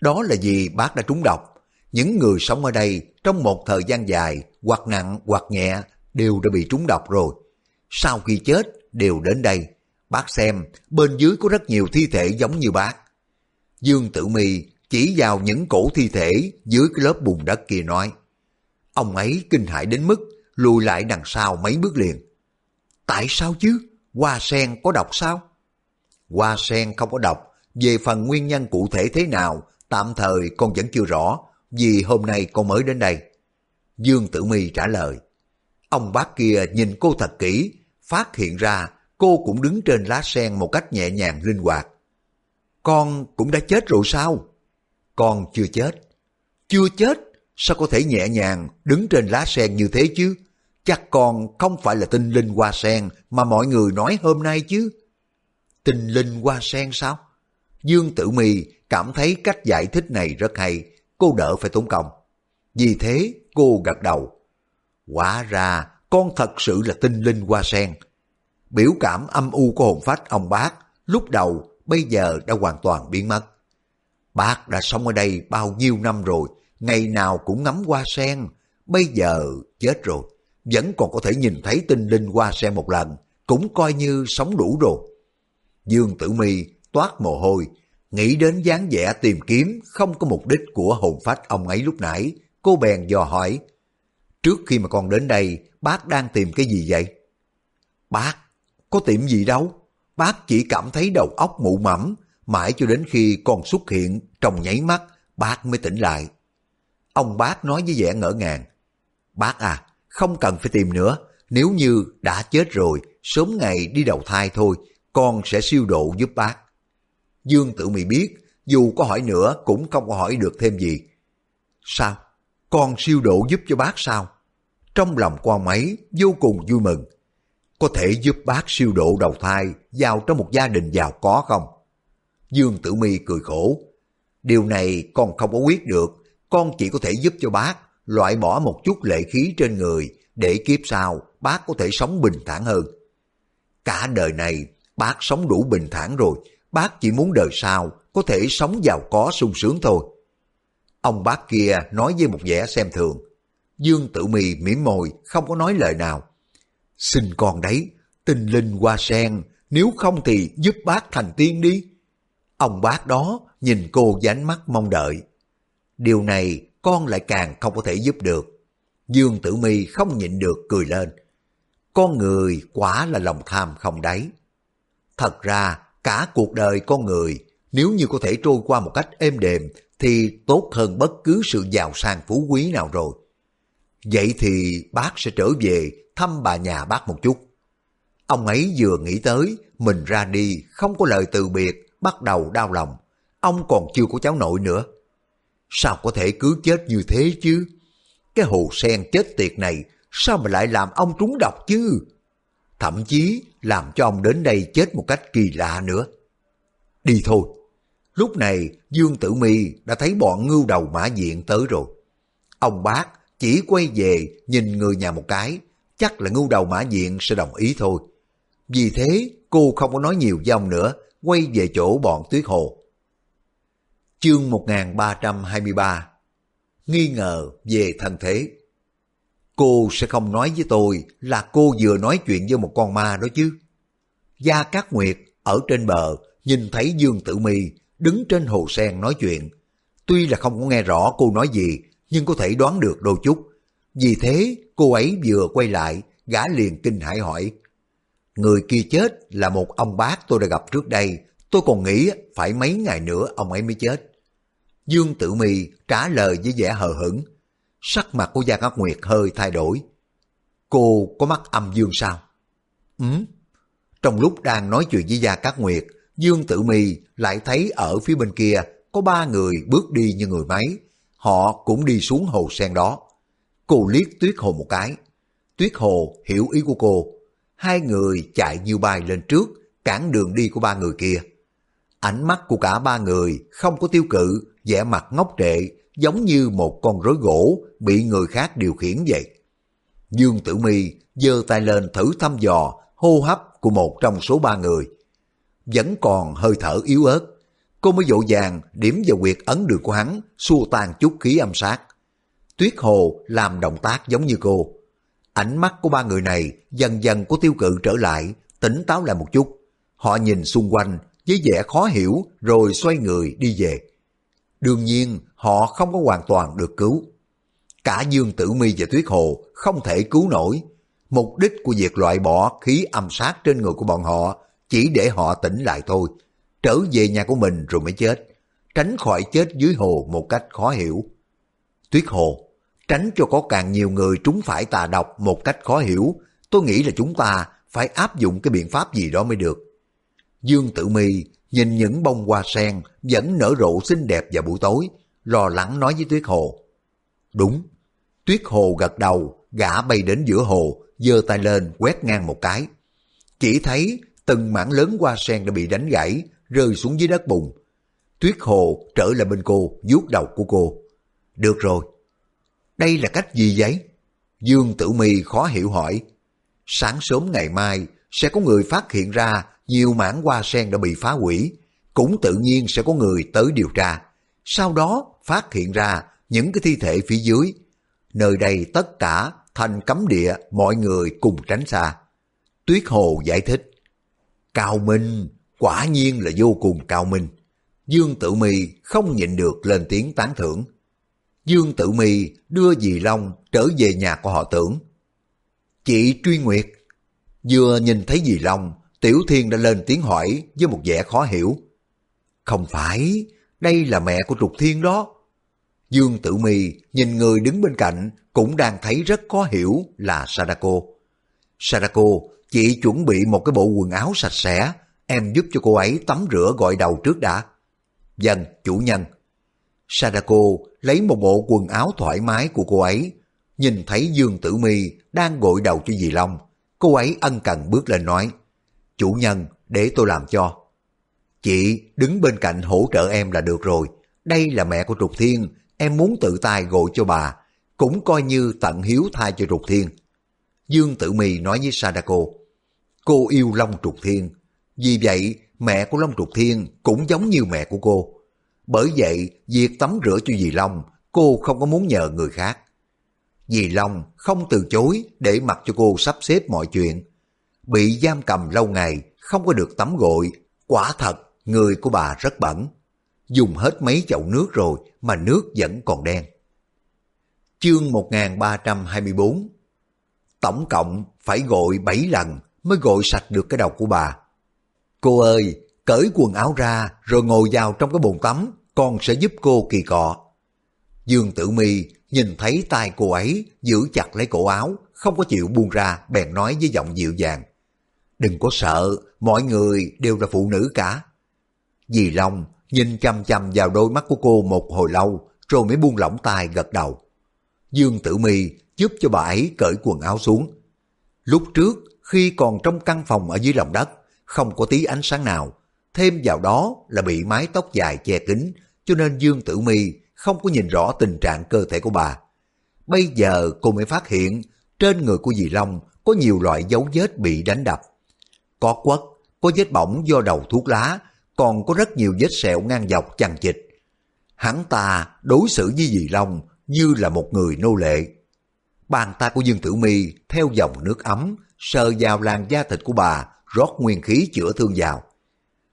[SPEAKER 1] Đó là vì bác đã trúng độc. Những người sống ở đây trong một thời gian dài, hoặc nặng hoặc nhẹ, đều đã bị trúng độc rồi. Sau khi chết, đều đến đây. Bác xem, bên dưới có rất nhiều thi thể giống như bác. Dương Tử Mi chỉ vào những cổ thi thể dưới cái lớp bùn đất kia nói. Ông ấy kinh hãi đến mức lùi lại đằng sau mấy bước liền. Tại sao chứ? Hoa sen có độc sao? Hoa sen không có độc, về phần nguyên nhân cụ thể thế nào, tạm thời con vẫn chưa rõ, vì hôm nay con mới đến đây. Dương Tử Mi trả lời. Ông bác kia nhìn cô thật kỹ, phát hiện ra cô cũng đứng trên lá sen một cách nhẹ nhàng linh hoạt. Con cũng đã chết rồi sao? Con chưa chết. Chưa chết? Sao có thể nhẹ nhàng đứng trên lá sen như thế chứ? Chắc con không phải là tinh linh hoa sen mà mọi người nói hôm nay chứ. Tinh linh hoa sen sao? Dương Tử Mi cảm thấy cách giải thích này rất hay, cô đỡ phải tốn công. Vì thế cô gật đầu. Quả ra con thật sự là tinh linh hoa sen. Biểu cảm âm u của hồn phách ông bác lúc đầu bây giờ đã hoàn toàn biến mất. Bác đã sống ở đây bao nhiêu năm rồi, ngày nào cũng ngắm hoa sen, bây giờ chết rồi, vẫn còn có thể nhìn thấy tinh linh hoa sen một lần, cũng coi như sống đủ rồi. Dương Tử Mi toát mồ hôi, nghĩ đến dáng vẻ tìm kiếm không có mục đích của hồn phách ông ấy lúc nãy, cô bèn dò hỏi. Trước khi mà con đến đây, bác đang tìm cái gì vậy? Bác, có tiệm gì đâu. Bác chỉ cảm thấy đầu óc mụ mẫm, mãi cho đến khi con xuất hiện trong nháy mắt, bác mới tỉnh lại. Ông bác nói với vẻ ngỡ ngàng. Bác à, không cần phải tìm nữa, nếu như đã chết rồi, sớm ngày đi đầu thai thôi, con sẽ siêu độ giúp bác. Dương tự mì biết, dù có hỏi nữa cũng không có hỏi được thêm gì. Sao? Con siêu độ giúp cho bác sao? Trong lòng quan máy vô cùng vui mừng. Có thể giúp bác siêu độ đầu thai vào trong một gia đình giàu có không? Dương Tử Mi cười khổ. Điều này con không có quyết được, con chỉ có thể giúp cho bác loại bỏ một chút lệ khí trên người để kiếp sau bác có thể sống bình thản hơn. Cả đời này bác sống đủ bình thản rồi, bác chỉ muốn đời sau có thể sống giàu có sung sướng thôi. Ông bác kia nói với một vẻ xem thường. Dương Tử Mì mỉm môi, không có nói lời nào. Xin con đấy, tinh linh hoa sen, nếu không thì giúp bác thành tiên đi. Ông bác đó nhìn cô với ánh mắt mong đợi. Điều này con lại càng không có thể giúp được. Dương Tử Mi không nhịn được cười lên. Con người quả là lòng tham không đáy. Thật ra, cả cuộc đời con người, nếu như có thể trôi qua một cách êm đềm, thì tốt hơn bất cứ sự giàu sang phú quý nào rồi. Vậy thì bác sẽ trở về thăm bà nhà bác một chút. Ông ấy vừa nghĩ tới, mình ra đi, không có lời từ biệt, bắt đầu đau lòng. Ông còn chưa có cháu nội nữa. Sao có thể cứ chết như thế chứ? Cái hồ sen chết tiệt này, sao mà lại làm ông trúng độc chứ? Thậm chí làm cho ông đến đây chết một cách kỳ lạ nữa. Đi thôi. Lúc này Dương Tử Mi đã thấy bọn ngưu đầu mã diện tới rồi. Ông bác chỉ quay về nhìn người nhà một cái, chắc là ngưu đầu mã diện sẽ đồng ý thôi. Vì thế cô không có nói nhiều với ông nữa, quay về chỗ bọn tuyết hồ. Chương 1323 Nghi ngờ về thân thế Cô sẽ không nói với tôi là cô vừa nói chuyện với một con ma đó chứ. Gia Cát Nguyệt ở trên bờ nhìn thấy Dương Tử Mi đứng trên hồ sen nói chuyện. Tuy là không có nghe rõ cô nói gì nhưng có thể đoán được đôi chút. Vì thế cô ấy vừa quay lại gã liền kinh hãi hỏi. Người kia chết là một ông bác tôi đã gặp trước đây. Tôi còn nghĩ phải mấy ngày nữa ông ấy mới chết. Dương Tử mì trả lời với vẻ hờ hững. Sắc mặt của Gia Cát Nguyệt hơi thay đổi. Cô có mắt âm dương sao? Ừ. Trong lúc đang nói chuyện với Gia Cát Nguyệt, Dương Tử mì lại thấy ở phía bên kia có ba người bước đi như người máy. Họ cũng đi xuống hồ sen đó. Cô liếc Tuyết Hồ một cái. Tuyết Hồ hiểu ý của cô. Hai người chạy như bay lên trước, cản đường đi của ba người kia. Ánh mắt của cả ba người không có tiêu cự, vẻ mặt ngốc trệ, giống như một con rối gỗ bị người khác điều khiển vậy. Dương Tử Mi giơ tay lên thử thăm dò hô hấp của một trong số ba người. Vẫn còn hơi thở yếu ớt. Cô mới dỗ vàng điểm vào quyệt ấn đường của hắn, xua tan chút khí âm sát. Tuyết Hồ làm động tác giống như cô. Ánh mắt của ba người này dần dần có tiêu cự trở lại, tỉnh táo lại một chút. Họ nhìn xung quanh với vẻ khó hiểu rồi xoay người đi về. Đương nhiên họ không có hoàn toàn được cứu. Cả Dương Tử Mi và Tuyết Hồ không thể cứu nổi. Mục đích của việc loại bỏ khí âm sát trên người của bọn họ chỉ để họ tỉnh lại thôi. Trở về nhà của mình rồi mới chết. Tránh khỏi chết dưới hồ một cách khó hiểu. Tuyết Hồ, tránh cho có càng nhiều người trúng phải tà độc một cách khó hiểu. Tôi nghĩ là chúng ta phải áp dụng cái biện pháp gì đó mới được. Dương Tử Mi nhìn những bông hoa sen vẫn nở rộ xinh đẹp vào buổi tối, lo lắng nói với Tuyết Hồ. Đúng, Tuyết Hồ gật đầu, gã bay đến giữa hồ, giơ tay lên quét ngang một cái. Chỉ thấy từng mảng lớn hoa sen đã bị đánh gãy, rơi xuống dưới đất bùn. Tuyết Hồ trở lại bên cô, vuốt đầu của cô. Được rồi. Đây là cách gì vậy? Dương Tử Mi khó hiểu hỏi. Sáng sớm ngày mai sẽ có người phát hiện ra nhiều mảng hoa sen đã bị phá hủy, cũng tự nhiên sẽ có người tới điều tra. Sau đó phát hiện ra những cái thi thể phía dưới. Nơi đây tất cả thành cấm địa mọi người cùng tránh xa. Tuyết Hồ giải thích. Cao Minh, quả nhiên là vô cùng cao minh. Dương Tử Mi không nhịn được lên tiếng tán thưởng. Dương Tử Mi đưa dì Long trở về nhà của họ tưởng. Chị Truy Nguyệt. Vừa nhìn thấy dì Long, Tiểu Thiên đã lên tiếng hỏi với một vẻ khó hiểu. Không phải, đây là mẹ của Trục Thiên đó. Dương Tử Mi nhìn người đứng bên cạnh cũng đang thấy rất khó hiểu là Sadako. Sadako, chị chuẩn bị một cái bộ quần áo sạch sẽ, em giúp cho cô ấy tắm rửa gội đầu trước đã. Dân, chủ nhân. Sadako lấy một bộ quần áo thoải mái của cô ấy, nhìn thấy Dương Tử Mi đang gội đầu cho dì Long. Cô ấy ân cần bước lên nói, chủ nhân, để tôi làm cho. Chị đứng bên cạnh hỗ trợ em là được rồi. Đây là mẹ của Trục Thiên, em muốn tự tay gội cho bà, cũng coi như tận hiếu thai cho Trục Thiên. Dương Tử Mi nói với Sadako, cô yêu Long Trục Thiên, vì vậy mẹ của Long Trục Thiên cũng giống như mẹ của cô. Bởi vậy, việc tắm rửa cho dì Long, cô không có muốn nhờ người khác. Dì Long không từ chối để mặc cho cô sắp xếp mọi chuyện. Bị giam cầm lâu ngày, không có được tắm gội, quả thật người của bà rất bẩn. Dùng hết mấy chậu nước rồi mà nước vẫn còn đen. Chương 1324 Tổng cộng phải gội 7 lần mới gội sạch được cái đầu của bà. Cô ơi, cởi quần áo ra rồi ngồi vào trong cái bồn tắm, con sẽ giúp cô kỳ cọ. Dương Tử Mi nhìn thấy tay cô ấy giữ chặt lấy cổ áo, không có chịu buông ra, bèn nói với giọng dịu dàng. Đừng có sợ, mọi người đều là phụ nữ cả. Dì Long nhìn chăm chăm vào đôi mắt của cô một hồi lâu, rồi mới buông lỏng tay gật đầu. Dương Tử Mi giúp cho bà ấy cởi quần áo xuống. Lúc trước, khi còn trong căn phòng ở dưới lòng đất, không có tí ánh sáng nào, thêm vào đó là bị mái tóc dài che kín, cho nên Dương Tử Mi không có nhìn rõ tình trạng cơ thể của bà. Bây giờ cô mới phát hiện trên người của dì Long có nhiều loại dấu vết bị đánh đập. Có quất, có vết bỏng do đầu thuốc lá, còn có rất nhiều vết sẹo ngang dọc chằng chịt. Hắn ta đối xử với dì Long như là một người nô lệ. Bàn tay của Dương Tử Mi theo dòng nước ấm, sờ vào làn da thịt của bà, rót nguyên khí chữa thương vào.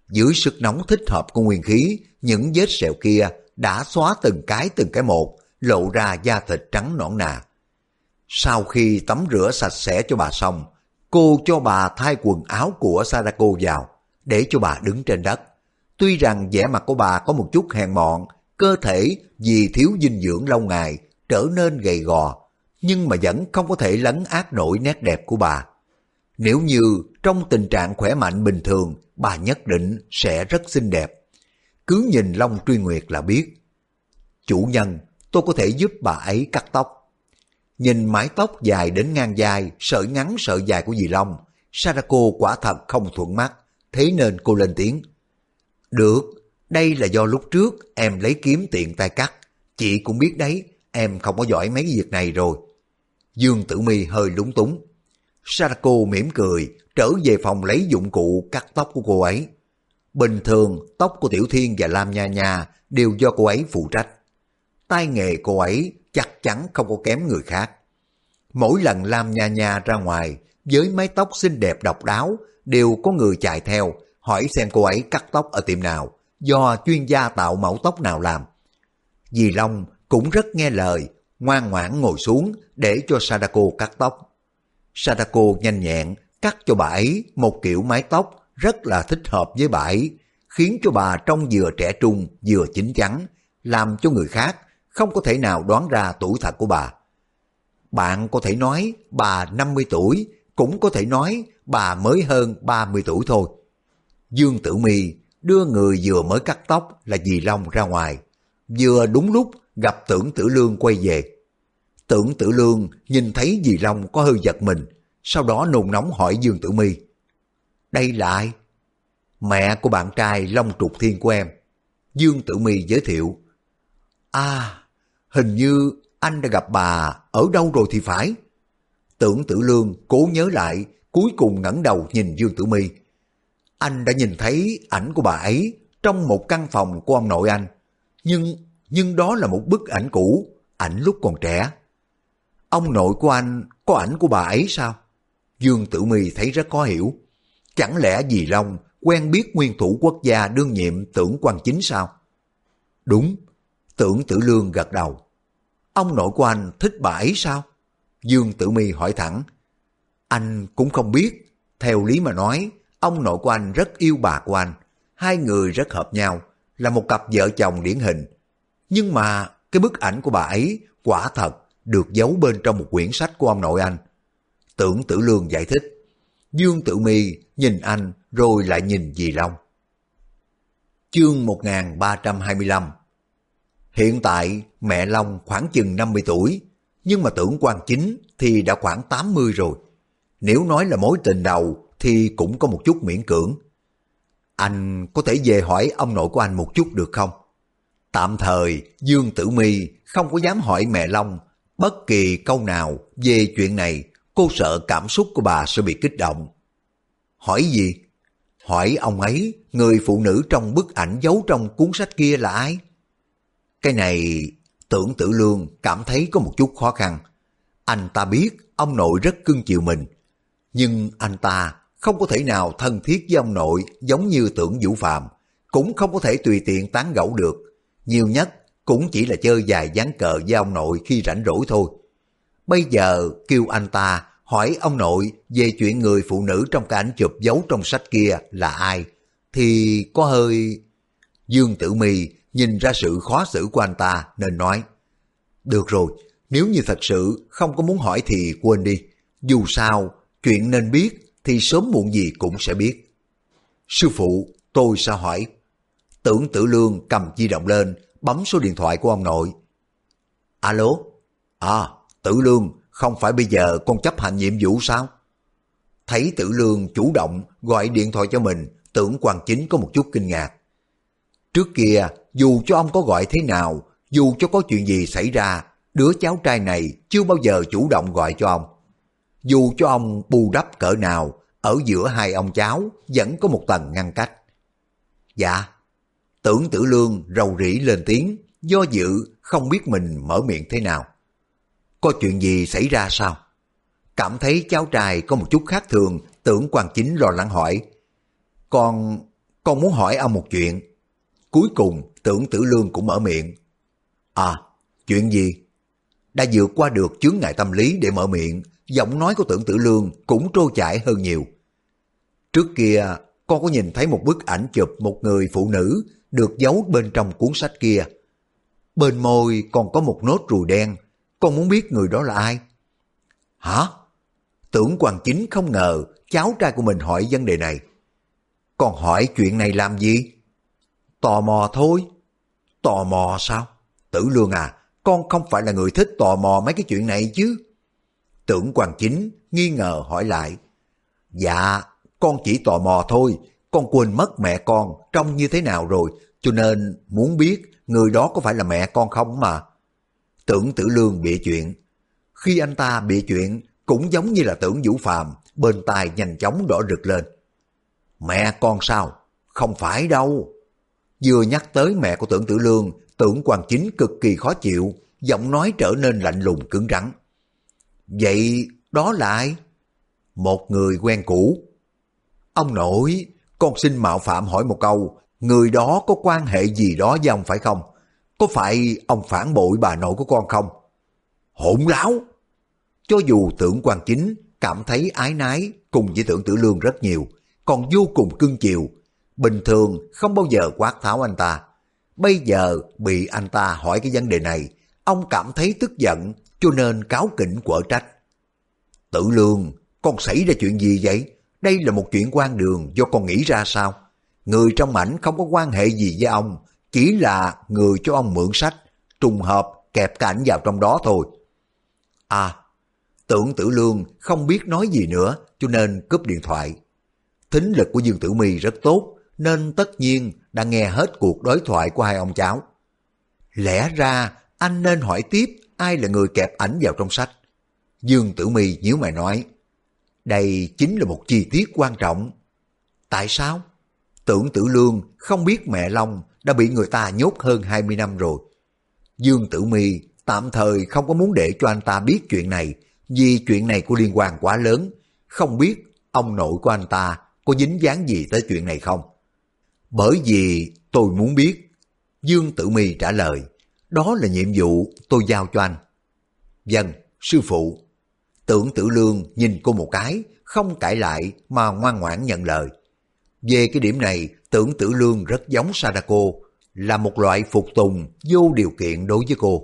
[SPEAKER 1] Dưới sức nóng thích hợp của nguyên khí, những vết sẹo kia đã xóa từng cái từng cái một, lộ ra da thịt trắng nõn nà. Sau khi tắm rửa sạch sẽ cho bà xong, cô cho bà thay quần áo của Sadako vào, để cho bà đứng trên đất. Tuy rằng vẻ mặt của bà có một chút hèn mọn, cơ thể vì thiếu dinh dưỡng lâu ngày trở nên gầy gò, nhưng mà vẫn không có thể lấn át nổi nét đẹp của bà. Nếu như trong tình trạng khỏe mạnh bình thường, bà nhất định sẽ rất xinh đẹp. Cứ nhìn Long Truy Nguyệt là biết. Chủ nhân, tôi có thể giúp bà ấy cắt tóc. Nhìn mái tóc dài đến ngang dài, sợi ngắn sợi dài của dì Long, Sarako quả thật không thuận mắt, thế nên cô lên tiếng. Được, đây là do lúc trước em lấy kiếm tiện tay cắt. Chị cũng biết đấy, em không có giỏi mấy việc này rồi. Dương Tử Mi hơi lúng túng. Sarako mỉm cười, trở về phòng lấy dụng cụ cắt tóc của cô ấy. Bình thường, tóc của Tiểu Thiên và Lam Nha Nha đều do cô ấy phụ trách. Tay nghề cô ấy chắc chắn không có kém người khác. Mỗi lần Lam Nha Nha ra ngoài, với mái tóc xinh đẹp độc đáo, đều có người chạy theo, hỏi xem cô ấy cắt tóc ở tiệm nào, do chuyên gia tạo mẫu tóc nào làm. Dì Long cũng rất nghe lời, ngoan ngoãn ngồi xuống để cho Sadako cắt tóc. Sadako nhanh nhẹn cắt cho bà ấy một kiểu mái tóc rất là thích hợp với bà ấy, khiến cho bà trông vừa trẻ trung vừa chín chắn, làm cho người khác không có thể nào đoán ra tuổi thật của bà. Bạn có thể nói bà 50 tuổi, cũng có thể nói bà mới hơn 30 tuổi thôi. Dương Tử Mi đưa người vừa mới cắt tóc là dì Long ra ngoài, vừa đúng lúc gặp tưởng tử lương quay về. Tưởng tử lương nhìn thấy dì Long có hơi giật mình, sau đó nôn nóng hỏi Dương Tử Mi. Đây là ai? Mẹ của bạn trai Long Trục Thiên của em. Dương Tử Mi giới thiệu. À, hình như anh đã gặp bà ở đâu rồi thì phải. Tưởng tử lương cố nhớ lại, cuối cùng ngẩng đầu nhìn Dương Tử Mi. Anh đã nhìn thấy ảnh của bà ấy trong một căn phòng của ông nội anh. Nhưng, nhưng đó là một bức ảnh cũ, ảnh lúc còn trẻ. Ông nội của anh có ảnh của bà ấy sao? Dương Tử Mi thấy rất khó hiểu. Chẳng lẽ dì Long quen biết nguyên thủ quốc gia đương nhiệm tưởng quan chính sao? Đúng, tưởng tử lương gật đầu. Ông nội của anh thích bà ấy sao? Dương Tử Mi hỏi thẳng. Anh cũng không biết, Theo lý mà nói, ông nội của anh rất yêu bà của anh. Hai người rất hợp nhau, là một cặp vợ chồng điển hình. Nhưng mà cái bức ảnh của bà ấy quả thật được giấu bên trong một quyển sách của ông nội anh. Tưởng Tử Lương giải thích. Dương Tử Mi nhìn anh rồi lại nhìn dì Long. Chương 1325 Hiện tại mẹ Long khoảng chừng 50 tuổi, nhưng mà tưởng quan chính thì đã khoảng 80 rồi. Nếu nói là mối tình đầu thì cũng có một chút miễn cưỡng. Anh có thể về hỏi ông nội của anh một chút được không? Tạm thời, Dương Tử Mi không có dám hỏi mẹ Long bất kỳ câu nào về chuyện này, cô sợ cảm xúc của bà sẽ bị kích động. Hỏi gì? Hỏi ông ấy, người phụ nữ trong bức ảnh giấu trong cuốn sách kia là ai? Cái này, tưởng tử lương cảm thấy có một chút khó khăn. Anh ta biết ông nội rất cưng chiều mình, nhưng anh ta không có thể nào thân thiết với ông nội giống như tưởng Vũ Phạm, cũng không có thể tùy tiện tán gẫu được. Nhiều nhất cũng chỉ là chơi dài ván cờ với ông nội khi rảnh rỗi thôi. Bây giờ kêu anh ta hỏi ông nội về chuyện người phụ nữ trong cái ảnh chụp giấu trong sách kia là ai, thì có hơi... Dương Tử Mì nhìn ra sự khó xử của anh ta nên nói, Được rồi, nếu như thật sự không có muốn hỏi thì quên đi. Dù sao, chuyện nên biết thì sớm muộn gì cũng sẽ biết. Sư phụ, tôi sao hỏi? Tưởng tử lương cầm di động lên, bấm số điện thoại của ông nội. Alo? À, tử lương, không phải bây giờ con chấp hành nhiệm vụ sao? Thấy tử lương chủ động gọi điện thoại cho mình, tưởng quan chính có một chút kinh ngạc. Trước kia, dù cho ông có gọi thế nào, dù cho có chuyện gì xảy ra, đứa cháu trai này chưa bao giờ chủ động gọi cho ông. Dù cho ông bù đắp cỡ nào, ở giữa hai ông cháu vẫn có một tầng ngăn cách. Dạ, tưởng tử lương rầu rĩ lên tiếng, do dự không biết mình mở miệng thế nào. Có chuyện gì xảy ra sao? Cảm thấy cháu trai có một chút khác thường, tưởng quan chính lo lắng hỏi. Con, con muốn hỏi ông một chuyện. Cuối cùng tưởng tử lương cũng mở miệng. À, chuyện gì? Đã vượt qua được chướng ngại tâm lý để mở miệng, giọng nói của tưởng tử lương cũng trôi chảy hơn nhiều. Trước kia, con có nhìn thấy một bức ảnh chụp một người phụ nữ được giấu bên trong cuốn sách kia. Bên môi còn có một nốt ruồi đen, con muốn biết người đó là ai? Hả? Tưởng Hoàng Chính không ngờ cháu trai của mình hỏi vấn đề này. Con hỏi chuyện này làm gì? Tò mò thôi. Tò mò sao? Tử Lương à, con không phải là người thích tò mò mấy cái chuyện này chứ. Tưởng Hoàng Chính nghi ngờ hỏi lại. Dạ, con chỉ tò mò thôi, con quên mất mẹ con trông như thế nào rồi, cho nên muốn biết người đó có phải là mẹ con không mà. Tưởng tử lương bịa chuyện. Khi anh ta bịa chuyện, cũng giống như là tưởng vũ phàm, bên tai nhanh chóng đỏ rực lên. Mẹ con sao? Không phải đâu. Vừa nhắc tới mẹ của tưởng tử lương, tưởng quan chính cực kỳ khó chịu, giọng nói trở nên lạnh lùng cứng rắn. Vậy đó là ai? Một người quen cũ. Ông nội, con xin mạo phạm hỏi một câu, người đó có quan hệ gì đó với ông phải không? Có phải ông phản bội bà nội của con không? Hỗn láo! Cho dù tưởng quan chính cảm thấy ái nái cùng với tưởng tử lương rất nhiều, còn vô cùng cưng chiều, bình thường không bao giờ quát tháo anh ta. Bây giờ bị anh ta hỏi cái vấn đề này, ông cảm thấy tức giận cho nên cáo kỉnh quở trách. Tử lương, con xảy ra chuyện gì vậy? Đây là một chuyện quan đường do con nghĩ ra sao? Người trong ảnh không có quan hệ gì với ông, chỉ là người cho ông mượn sách, trùng hợp kẹp cảnh vào trong đó thôi. À, tưởng tử lương không biết nói gì nữa cho nên cúp điện thoại. Thính lực của Dương Tử My rất tốt nên tất nhiên đã nghe hết cuộc đối thoại của hai ông cháu. Lẽ ra anh nên hỏi tiếp ai là người kẹp ảnh vào trong sách. Dương Tử My nhíu mày nói, đây chính là một chi tiết quan trọng. Tại sao? Tưởng Tử Lương không biết mẹ Long đã bị người ta nhốt hơn 20 năm rồi. Dương Tử Mi tạm thời không có muốn để cho anh ta biết chuyện này, vì chuyện này có liên quan quá lớn, không biết ông nội của anh ta có dính dáng gì tới chuyện này không. Bởi vì tôi muốn biết. Dương Tử Mi trả lời, đó là nhiệm vụ tôi giao cho anh. Dân, sư phụ. Tưởng tử lương nhìn cô một cái, không cãi lại mà ngoan ngoãn nhận lời. Về cái điểm này, tưởng tử lương rất giống Sadako, là một loại phục tùng vô điều kiện đối với cô.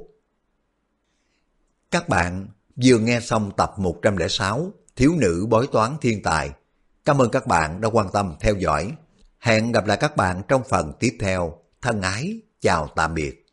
[SPEAKER 1] Các bạn vừa nghe xong tập 106 Thiếu nữ bói toán thiên tài. Cảm ơn các bạn đã quan tâm theo dõi. Hẹn gặp lại các bạn trong phần tiếp theo. Thân ái, chào tạm biệt.